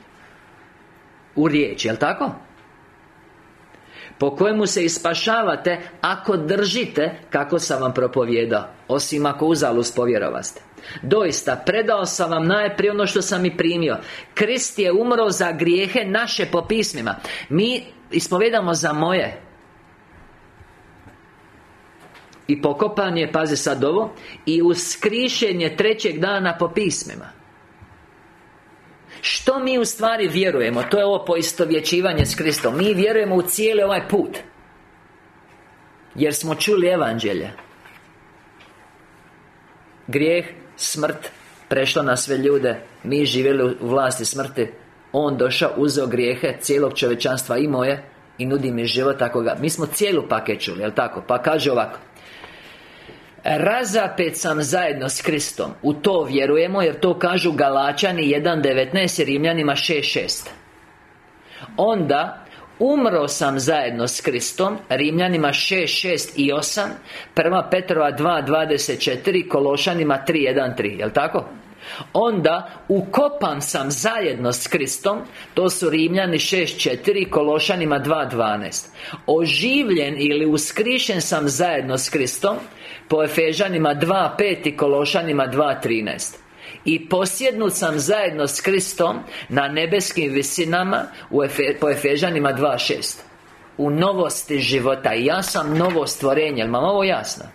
U riječi, jel tako? Po kojemu se ispašavate Ako držite Kako sam vam propovjedao Osim ako uzalu povjerovaste Doista, predao sam vam najprije ono što sam i primio. Krist je umro za grijehe naše po pismima. Mi ispovedamo za moje. I pokopan je, pazi sad ovo I uskrišen je trećeg dana po pismima. Što mi u stvari vjerujemo? To je ovo poistovjećivanje s Kristom. Mi vjerujemo u cijeli ovaj put. Jer smo čuli evanđelje. Grijeh, smrt Prešlo na sve ljude Mi živjeli u vlasti smrti On došao, uzeo grijehe cijelog čovečanstva i moje I nudi mi život tako ga Mi smo cijelu paket čuli, jel tako? Pa kaže ovako Razapet sam zajedno s Kristom U to vjerujemo jer to kažu Galačani 1.19 i Rimljanima 6.6 Onda Umro sam zajedno s Kristom Rimljanima 6, 6 i 8 Prva Petrova 2, 24 Kološanima 3, 1, 3 Jel' tako? Onda Ukopan sam zajedno s Kristom To su Rimljani 6.4 Kološanima 2.12 Oživljen ili uskrišen sam zajedno s Kristom Po Efežanima 2.5 i Kološanima 2.13 i posjednut sam zajedno s Kristom Na nebeskim visinama u Efe, Po Efežanima 2.6 U novosti života ja sam novo stvorenje Jel ovo jasno?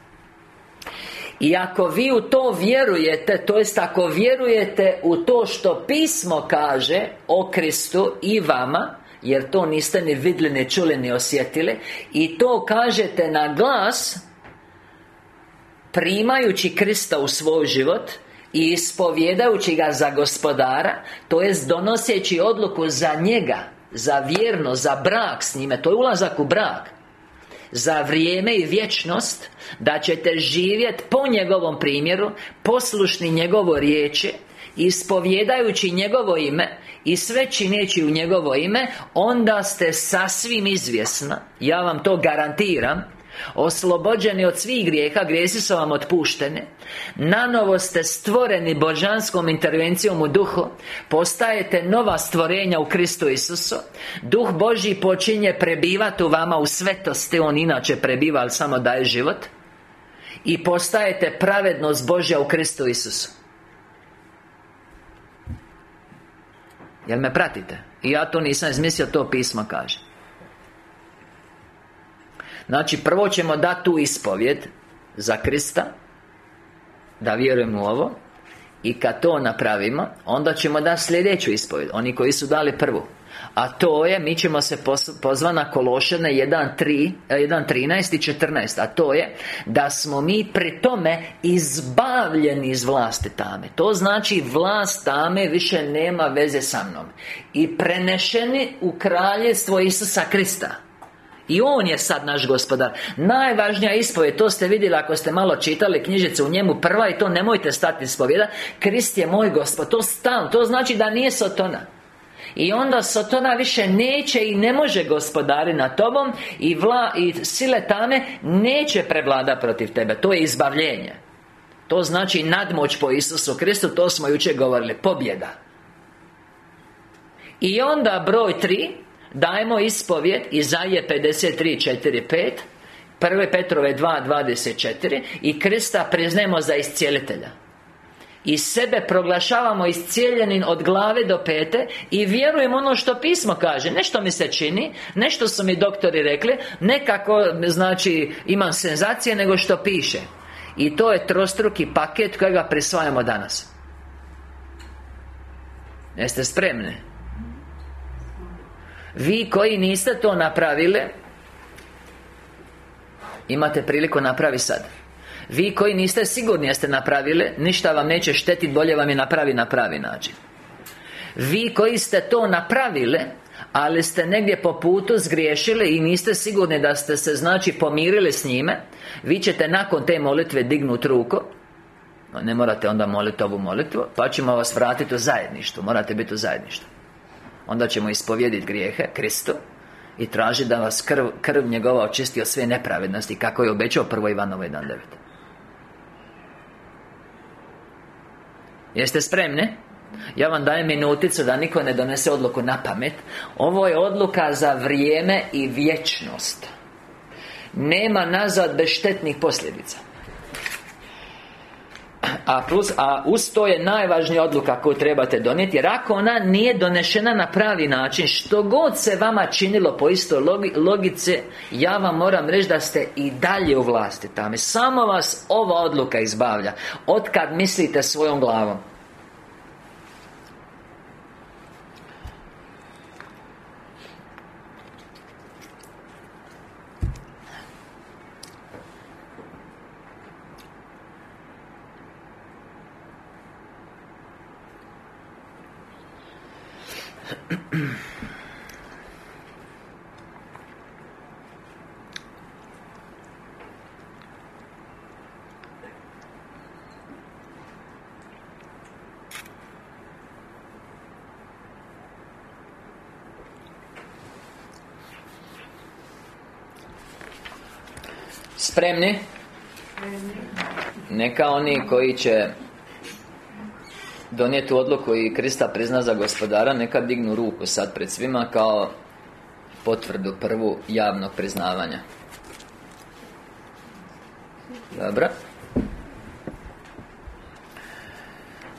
I ako vi u to vjerujete To jest ako vjerujete u to što pismo kaže O Kristu i vama Jer to niste ni vidjeli, ni čuli, ni osjetili I to kažete na glas Primajući Krista u svoj život i ispovjedajući ga za gospodara To jest donoseći odluku za njega Za vjerno, za brak s njime To je ulazak u brak Za vrijeme i vječnost Da ćete živjeti po njegovom primjeru Poslušni njegovo riječi Ispovjedajući njegovo ime I sve čineći u njegovo ime Onda ste sasvim izvjesna Ja vam to garantiram Oslobođeni od svih grijeha, grijesi su vam otpušteni. Nanovo ste stvoreni božanskom intervencijom u duhu. Postajete nova stvorenja u Kristu Isusu. Duh Božji počinje prebivati u vama u svetosti. On inače prebiva, ali samo daje život. I postajete pravednost Božja u Kristu Isusu. Jel me pratite? I ja to nisam izmislio, to pismo kaže Znači, prvo ćemo dati tu ispovjed Za Krista Da vjerujemo u ovo I kad to napravimo Onda ćemo dati sljedeću ispovjed Oni koji su dali prvu. A to je, mi ćemo se pozvati na Kološane 1.13 1, i 14 A to je Da smo mi pri tome izbavljeni iz vlasti tame. To znači vlast tame više nema veze sa mnom. I prenešeni u kraljevstvo Isusa Krista i On je sad naš gospodar. Najvažnija ispovjed, to ste vidjeli ako ste malo čitali knjižice u njemu prva I to nemojte stati ispovjeda Krist je moj gospod, to stan, to znači da nije Sotona. I onda Sotona više neće i ne može gospodari na tobom I, vla, i sile tame neće prevlada protiv tebe. To je izbavljenje. To znači nadmoć po Isusu Kristu To smo jučer govorili, pobjeda. I onda broj tri Dajmo ispovjed Izaije 53.4.5 Prve Petrove 2.24 I Krista priznajemo za iscijelitelja. I sebe proglašavamo iscijeljenim od glave do pete I vjerujemo ono što pismo kaže. Nešto mi se čini Nešto su mi doktori rekli Nekako, znači, imam senzacije nego što piše. I to je trostruki paket kojega prisvajamo danas. Jeste spremni? Vi koji niste to napravili Imate priliku napravi sad. Vi koji niste sigurni jeste napravili Ništa vam neće štetiti, bolje vam je napravi na pravi način. Vi koji ste to napravili ali ste negdje po putu zgriješili i niste sigurni da ste se znači pomirili s njime Vi ćete nakon te molitve dignuti ruku. Ne morate onda moliti ovu molitvu Pa ćemo vas vratiti u zajedništvo Morate biti u zajedništvu Onda ćemo ispovjediti grijehe Kristu I traži da vas krv, krv njegova očisti od sve nepravednosti Kako je obećao prvo Ivanovo 1.9 Jeste spremni? Ja vam dajem minuticu da niko ne donese odluku na pamet. Ovo je odluka za vrijeme i vječnost. Nema nazad bez štetnih posljedica a plus, a uz to je najvažnija odluka koju trebate donijeti Jer ako ona nije donešena na pravi način Što god se vama činilo po istoj logice Ja vam moram reći da ste i dalje u vlasti tamo. Samo vas ova odluka izbavlja Otkad mislite svojom glavom Spremni? Neka oni koji će donijeti odluku i Krista prizna za gospodara Neka dignu ruku sad pred svima kao potvrdu prvu javnog priznavanja. Dobro.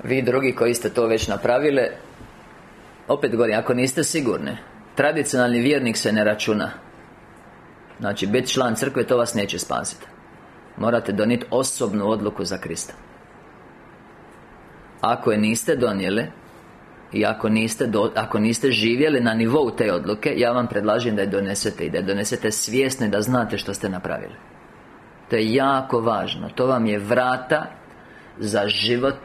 Vi drugi koji ste to već napravili Opet govorim, ako niste sigurni Tradicionalni vjernik se ne računa. Znači, biti član crkve, to vas neće spasiti Morate donijeti osobnu odluku za Krista Ako je niste donijeli I ako niste, do, ako niste živjeli na nivou te odluke Ja vam predlažem da je donesete I da je donesete svjesni da znate što ste napravili. To je jako važno. To vam je vrata Za život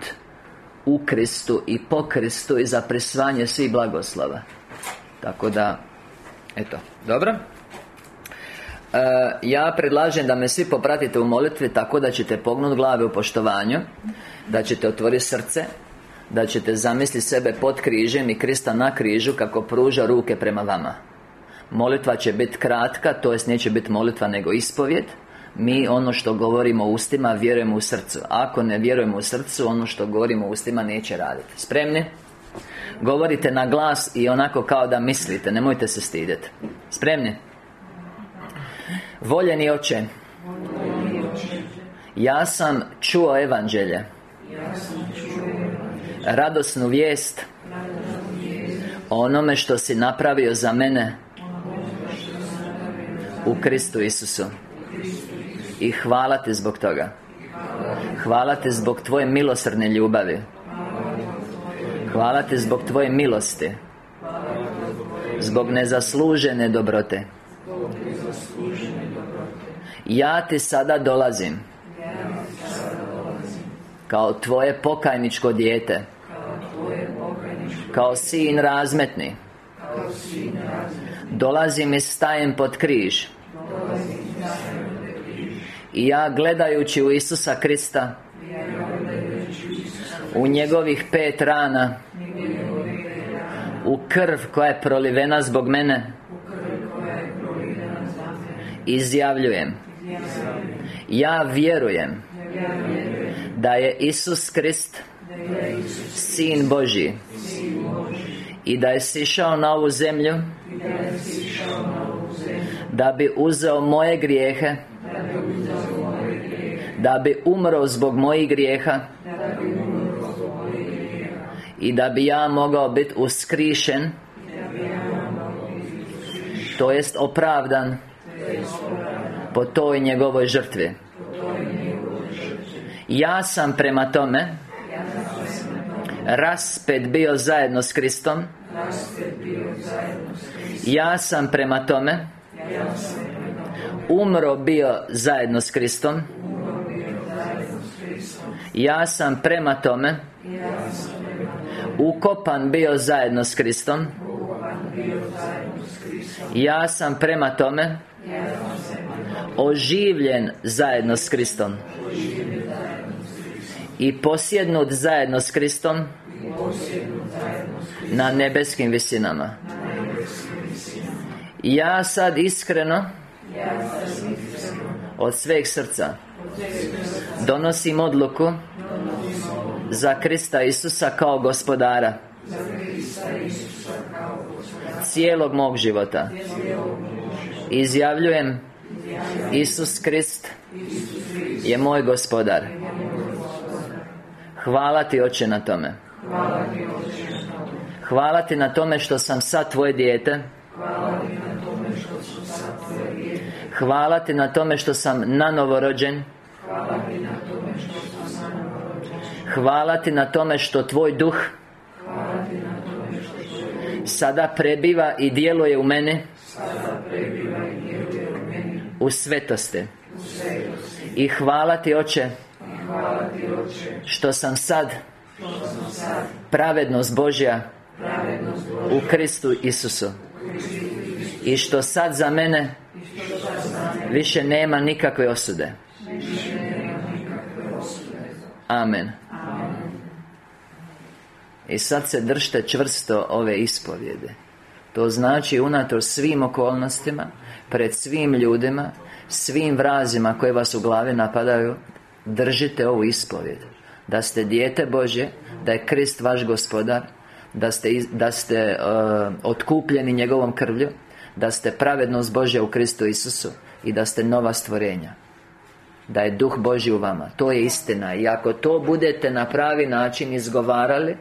U Kristu i po Kristu I za prisvanje svih blagoslova. Tako da Eto, dobro? E, ja predlažem da me svi popratite u molitvi tako da ćete pognuti glave u poštovanju Da ćete otvoriti srce Da ćete zamisliti sebe pod križem i Krista na križu kako pruža ruke prema vama. Molitva će biti kratka, to jest neće biti molitva nego ispovjed. Mi ono što govorimo ustima vjerujemo u srcu. Ako ne vjerujemo u srcu, ono što govorimo ustima neće raditi. Spremni? Govorite na glas i onako kao da mislite, nemojte se stidjeti Spremni? Voljeni oče. Ja sam čuo evanđelje. Radosnu vijest onome što si napravio za mene U Kristu Isusu. I hvala ti zbog toga. Hvala ti zbog tvoje milosrdne ljubavi. Hvala ti zbog tvoje milosti. Zbog nezaslužene dobrote ja ti sada dolazim. Kao tvoje pokajničko dijete. Kao sin razmetni. Dolazim i stajem pod križ. I ja gledajući u Isusa Krista U njegovih pet rana U krv koja je prolivena zbog mene Izjavljujem ja vjerujem Da je Isus Krist Sin Božji I da je sišao na ovu zemlju Da bi uzeo moje grijehe Da bi umro zbog mojih grijeha I da bi ja mogao biti uskrišen To jest opravdan po toj njegovoj žrtvi. Ja sam prema tome Raspet bio zajedno s Kristom. Ja sam prema tome Umro bio zajedno s Kristom. Ja sam prema tome Ukopan bio zajedno s Kristom. Ja sam prema tome Oživljen zajedno s Kristom. I posjednut zajedno s Kristom Na nebeskim visinama. Ja sad iskreno Od sveg srca Donosim odluku Za Krista Isusa kao gospodara Cijelog mog života. Izjavljujem Isus Krist je moj gospodar. Hvala ti oče na tome. Hvala ti na tome što sam sad tvoje dijete. Hvala ti na tome što sam nanovo rođen. Hvala ti na tome što tvoj duh Sada prebiva i djeluje u mene U svetosti. I hvala ti oče Što sam sad Pravednost Božja U Kristu Isusu. I što sad za mene Više nema nikakve osude. Amen. I sad se držite čvrsto ove ispovjede To znači unatoč svim okolnostima Pred svim ljudima Svim vrazima koje vas u glavi napadaju Držite ovu ispovjed. Da ste dijete Božje Da je Krist vaš gospodar Da ste, da ste uh, otkupljeni njegovom krvlju Da ste pravednost Božja u Kristu Isusu I da ste nova stvorenja. Da je Duh Božji u vama. To je istina. I ako to budete na pravi način izgovarali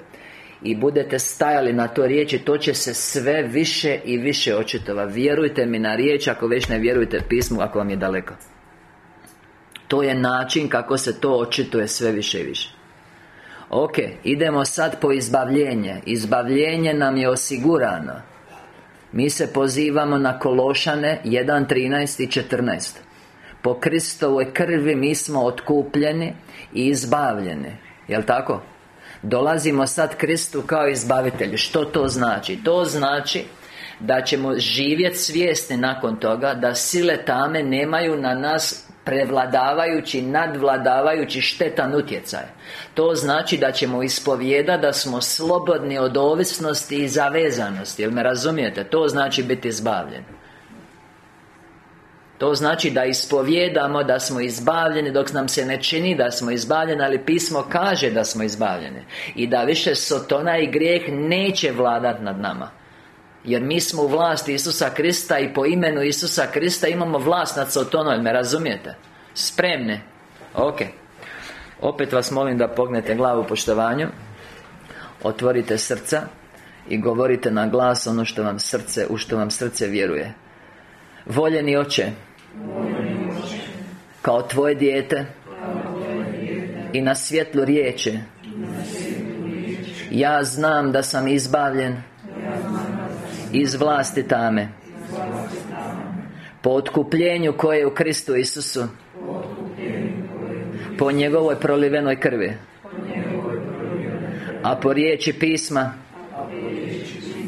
i budete stajali na to riječi To će se sve više i više očitova Vjerujte mi na riječ Ako već ne vjerujete pismu Ako vam je daleko. To je način kako se to očituje sve više i više. Ok, idemo sad po izbavljenje. Izbavljenje nam je osigurano. Mi se pozivamo na Kološane 1.13 i 14 Po Kristovoj krvi mi smo otkupljeni I izbavljeni. Jel' tako? Dolazimo sad Kristu kao izbavitelj Što to znači? To znači da ćemo živjeti svjesni nakon toga Da sile tame nemaju na nas prevladavajući, nadvladavajući štetan utjecaj To znači da ćemo ispovijeda da smo slobodni od ovisnosti i zavezanosti Jel me razumijete? To znači biti izbavljen to znači da ispovjedamo da smo izbavljeni dok nam se ne čini da smo izbavljeni Ali pismo kaže da smo izbavljeni. I da više sotona i grijeh neće vladat nad nama. Jer mi smo u vlasti Isusa Krista i po imenu Isusa Krista imamo vlast nad Sotonom, me razumijete? Spremne Ok. Opet vas molim da pognete glavu poštovanju Otvorite srca I govorite na glas ono što vam srce, u što vam srce vjeruje. Voljeni oče Kao tvoje dijete. I na svjetlu riječi. Ja znam da sam izbavljen Iz vlasti tame. Po otkupljenju koje je u Kristu Isusu. Po njegovoj prolivenoj krvi. A po riječi pisma.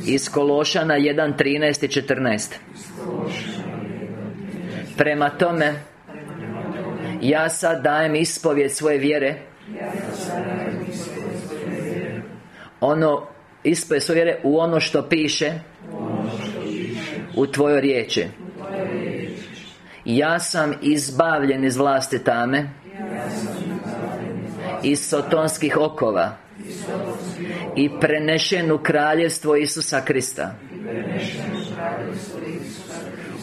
Iz Kološana 1.13 i 14 Prema tome Ja sad dajem ispovjed svoje vjere. Ono Ispovjed svoje vjere u ono što piše U tvojoj riječi. Ja sam izbavljen iz vlasti tame Iz sotonskih okova I prenešen u kraljevstvo Isusa Krista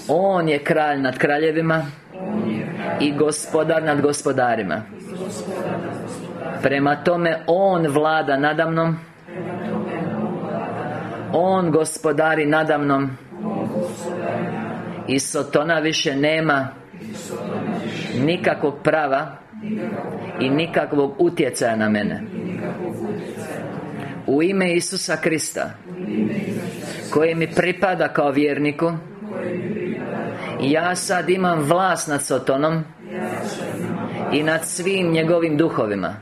on je kralj nad kraljevima I gospodar nad gospodarima. Prema tome On vlada nadamnom On gospodari nadamnom I Sotona više nema Nikakvog prava I nikakvog utjecaja na mene. U ime Isusa Krista Koji mi pripada kao vjerniku Ja sad imam vlast nad Sotonom I nad svim njegovim duhovima.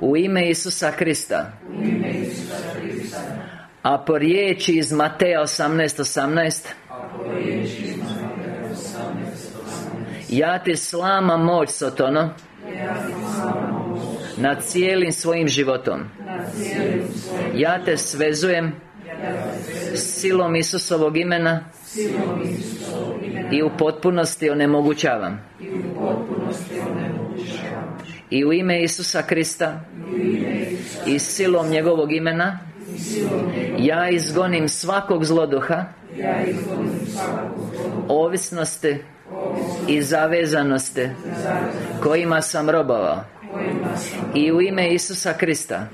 U ime Isusa Krista. A po riječi iz Mateja 18.18 Ja ti slama moć Sotono Nad cijelim svojim životom. Ja te svezujem Silom Isusovog imena. I u potpunosti onemogućavam. I u ime Isusa Krista. I silom njegovog imena. Ja izgonim svakog zloduha. Ovisnosti I zavezanosti Kojima sam robovao. I u ime Isusa Krista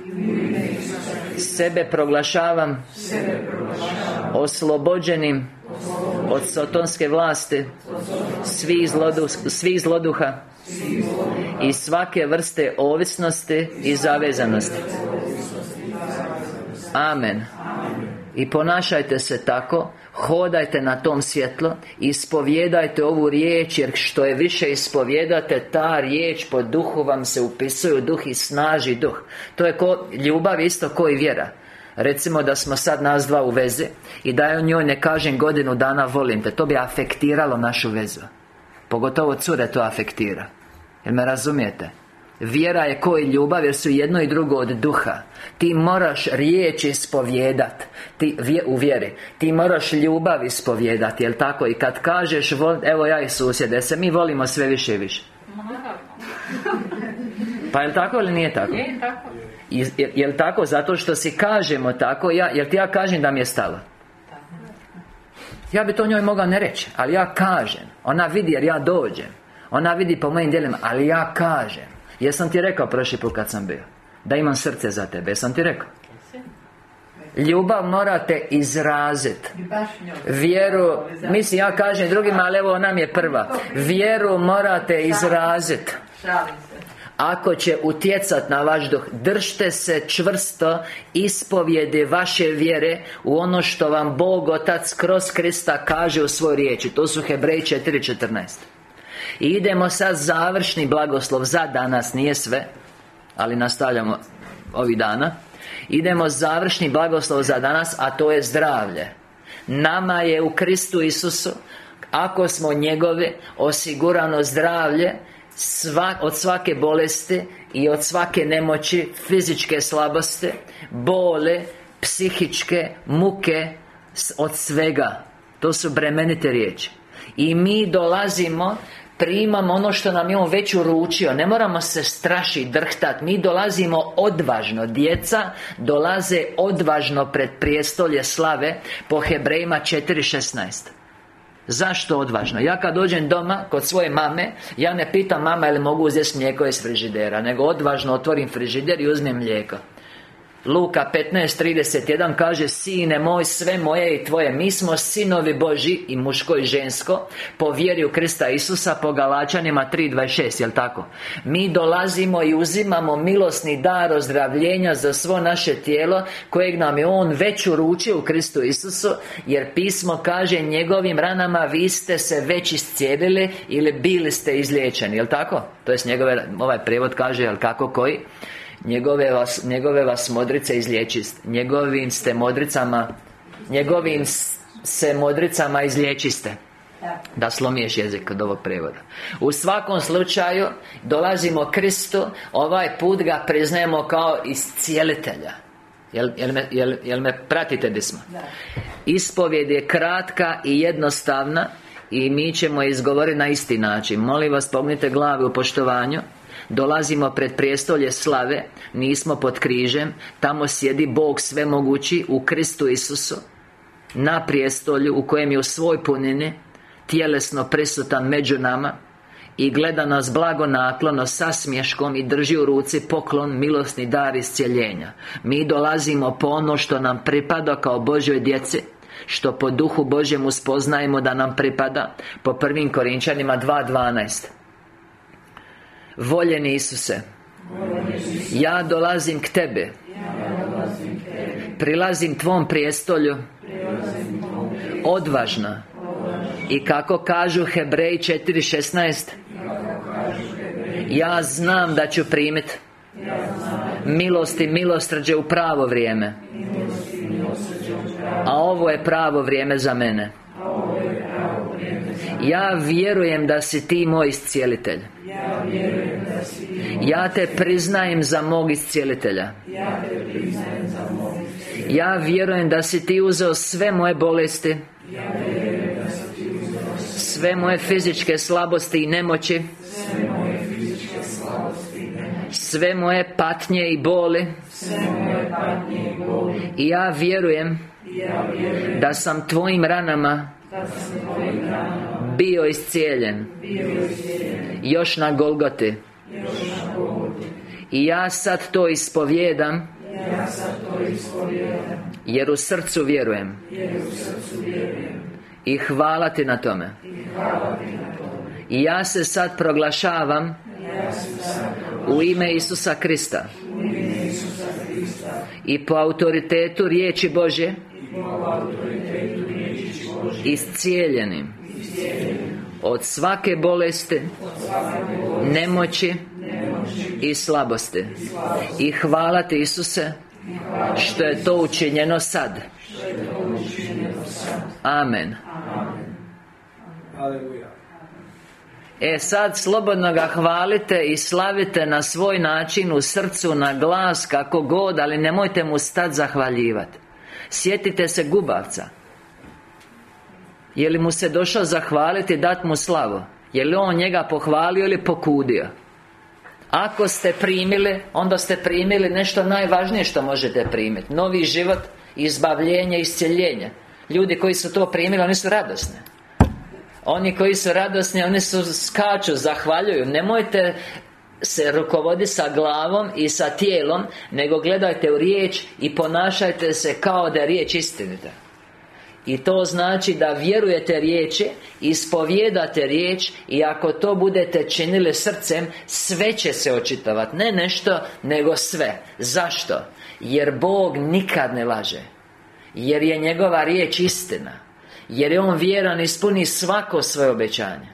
Sebe proglašavam Oslobođenim Od sotonske vlasti Svih, svih zloduha I svake vrste ovisnosti I zavezanosti. Amen I ponašajte se tako Hodajte na tom svjetlo Ispovjedajte ovu riječ Jer što je više ispovjedate Ta riječ po duhu vam se upisuje Duh i snaži duh. To je ko ljubav isto ko i vjera. Recimo da smo sad nas dva u vezi I da ja njoj ne kažem godinu dana volim te To bi afektiralo našu vezu. Pogotovo cure to afektira. Jel me razumijete? Vjera je koji ljubav jer su jedno i drugo od duha. Ti moraš riječ ispovjedat. Ti, U vjeri. Ti moraš ljubav ispovjedat Jel tako? I kad kažeš Evo ja i susjede se mi volimo sve više i više. Pa jel tako ili nije tako? Nije tako. Jel tako? Zato što si kažemo tako ja, Jel ti ja kažem da mi je stalo? Ja bi to njoj mogao ne reći Ali ja kažem. Ona vidi jer ja dođem. Ona vidi po mojim djelima Ali ja kažem Jesam ti rekao prošli put kad sam bio? Da imam srce za tebe, jesam ti rekao? Ljubav morate izraziti Vjeru Mislim ja kažem drugima, ali evo ona mi je prva. Vjeru morate izraziti ako će utjecat na vaš duh Držte se čvrsto Ispovjede vaše vjere U ono što vam Bog Otac kroz Krista kaže u svojoj riječi. To su Hebreji 4.14 i idemo sad završni blagoslov za danas, nije sve Ali nastavljamo ovih dana. Idemo završni blagoslov za danas, a to je zdravlje. Nama je u Kristu Isusu Ako smo njegove Osigurano zdravlje Od svake bolesti I od svake nemoći Fizičke slabosti Bole Psihičke Muke Od svega. To su bremenite riječi. I mi dolazimo Primamo ono što nam je On već uručio. Ne moramo se strašiti, drhtat. Mi dolazimo odvažno. Djeca dolaze odvažno pred prijestolje slave Po Hebrejima 4.16 Zašto odvažno? Ja kad dođem doma kod svoje mame Ja ne pitam mama ili mogu uzeti mlijeko iz frižidera? Nego odvažno otvorim frižider i uzmem mlijeko Luka 15.31 kaže Sine moj, sve moje i tvoje Mi smo sinovi Boži i muško i žensko Po vjeri u Krista Isusa Po Galačanima 3.26, jel tako? Mi dolazimo i uzimamo milosni dar ozdravljenja Za svo naše tijelo Kojeg nam je On već uručio u Kristu Isusu Jer pismo kaže Njegovim ranama vi ste se već iscijelili Ili bili ste izliječeni, jel tako? To jest njegove, ovaj prijevod kaže, jel kako koji? Njegove vas, njegove vas modrice izliječist Njegovim ste modricama Njegovim se modricama izliječiste da. Slomiješ jezik od ovog prevoda. U svakom slučaju Dolazimo Kristu Ovaj put ga priznajemo kao iscijelitelja. Jel, jel, me, jel, jel me pratite gdje smo? Ispovjed je kratka i jednostavna I mi ćemo izgovoriti na isti način. Molim vas pognite glavi u poštovanju Dolazimo pred prijestolje slave Nismo pod križem Tamo sjedi Bog svemogući U Kristu Isusu. Na prijestolju U kojem je u svoj punini Tjelesno prisutan među nama i gleda nas blago naklono sa smješkom i drži u ruci poklon milosni dar iscijeljenja. Mi dolazimo po ono što nam pripada kao Božoj djeci Što po duhu Božjemu spoznajemo da nam pripada Po prvim Korinčanima 2.12 Voljeni Isuse Ja dolazim k Tebe Prilazim Tvom prijestolju. Odvažna. I kako kažu Hebreji 4.16 Ja znam da ću primiti Milost i milosrđe u pravo vrijeme. A ovo je pravo vrijeme za mene Ja vjerujem da si ti moj iscijelitelj. Ja te priznajem za mog iscijelitelja. Ja vjerujem da si ti uzeo sve moje bolesti Sve moje fizičke slabosti i nemoći sve moje patnje i boli. I ja vjerujem Da sam tvojim ranama Bio iscijeljen. Još na Golgoti. I ja sad to ispovjedam Jer u srcu vjerujem. I hvala ti na tome. I ja se sad proglašavam u ime Isusa Krista. I po autoritetu riječi Bože Iscijeljenim Od svake bolesti Nemoći I slabosti. I hvala ti Isuse Što je to učinjeno sad. Amen. E sad slobodno ga hvalite i slavite na svoj način u srcu, na glas, kako god Ali nemojte mu stat zahvaljivati. Sjetite se gubavca Je li mu se došao zahvaliti, dat mu slavu? Je li on njega pohvalio ili pokudio? Ako ste primili, onda ste primili nešto najvažnije što možete primiti. Novi život, izbavljenje, iscjeljenje Ljudi koji su to primili, oni su radosni. Oni koji su radosni, oni su skaču, zahvaljuju. Nemojte se rukovodi sa glavom i sa tijelom Nego gledajte u riječ i ponašajte se kao da je riječ istinita i to znači da vjerujete riječi Ispovjedate riječ I ako to budete činili srcem Sve će se očitovati Ne nešto, nego sve. Zašto? Jer Bog nikad ne laže. Jer je njegova riječ istina. Jer je On vjeran ispuni svako svoje obećanje.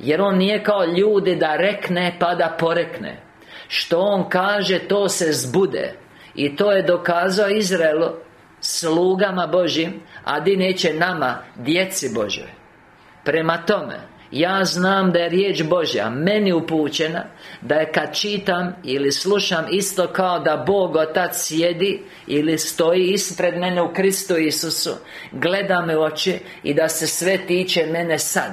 Jer On nije kao ljudi da rekne pa da porekne. Što On kaže to se zbude. I to je dokazao Izraelu Slugama Božim A di neće nama, djeci Božoj. Prema tome ja znam da je riječ Božja meni upućena Da je kad čitam ili slušam isto kao da Bog Otac sjedi Ili stoji ispred mene u Kristu Isusu Gleda me oči I da se sve tiče mene sad.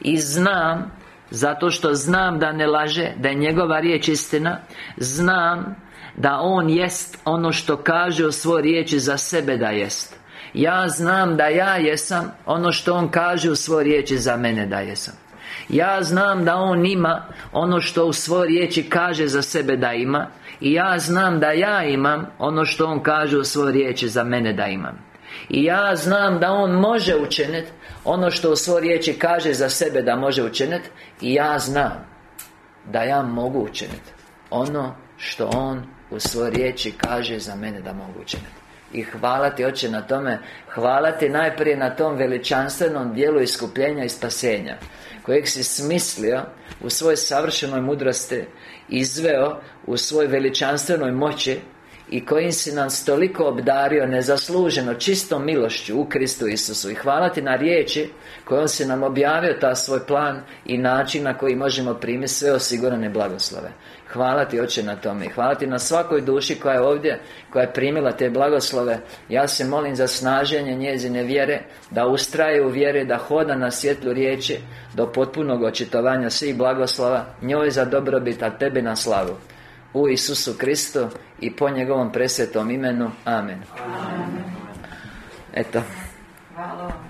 I znam Zato što znam da ne laže Da je njegova riječ istina Znam da On jest ono što kaže u svoj riječi za sebe da jest. Ja znam da ja jesam Ono što On kaže u svoj riječi za mene da jesam. Ja znam da On ima Ono što u svoj riječi kaže za sebe da ima I ja znam da ja imam Ono što On kaže u svoj riječi za mene da imam. I ja znam da On može učiniti Ono što u svoj riječi kaže za sebe da može učiniti I ja znam Da ja mogu učiniti Ono što On u svoj riječi kaže za mene da mogu učiniti. I hvala Ti, Oče, na tome. Hvala Ti najprije na tom veličanstvenom dijelu iskupljenja i spasenja Kojeg si smislio u svojoj savršenoj mudrosti Izveo u svojoj veličanstvenoj moći i kojim si nas toliko obdario nezasluženo čistom milošću u Kristu Isusu. I hvala Ti na riječi kojom si nam objavio ta svoj plan i način na koji možemo primiti sve osigurane blagoslove Hvala Ti Oče na tome i hvala Ti na svakoj duši koja je ovdje koja je primila te blagoslove ja se molim za snaženje njezine vjere da ustraje u vjere da hoda na svjetlu riječi do potpunog očitovanja svih blagoslova njoj za dobrobit a tebi na slavu u Isusu Kristu i po njegovom presvetom imenu. Amen. Amen. Eto. Hvala.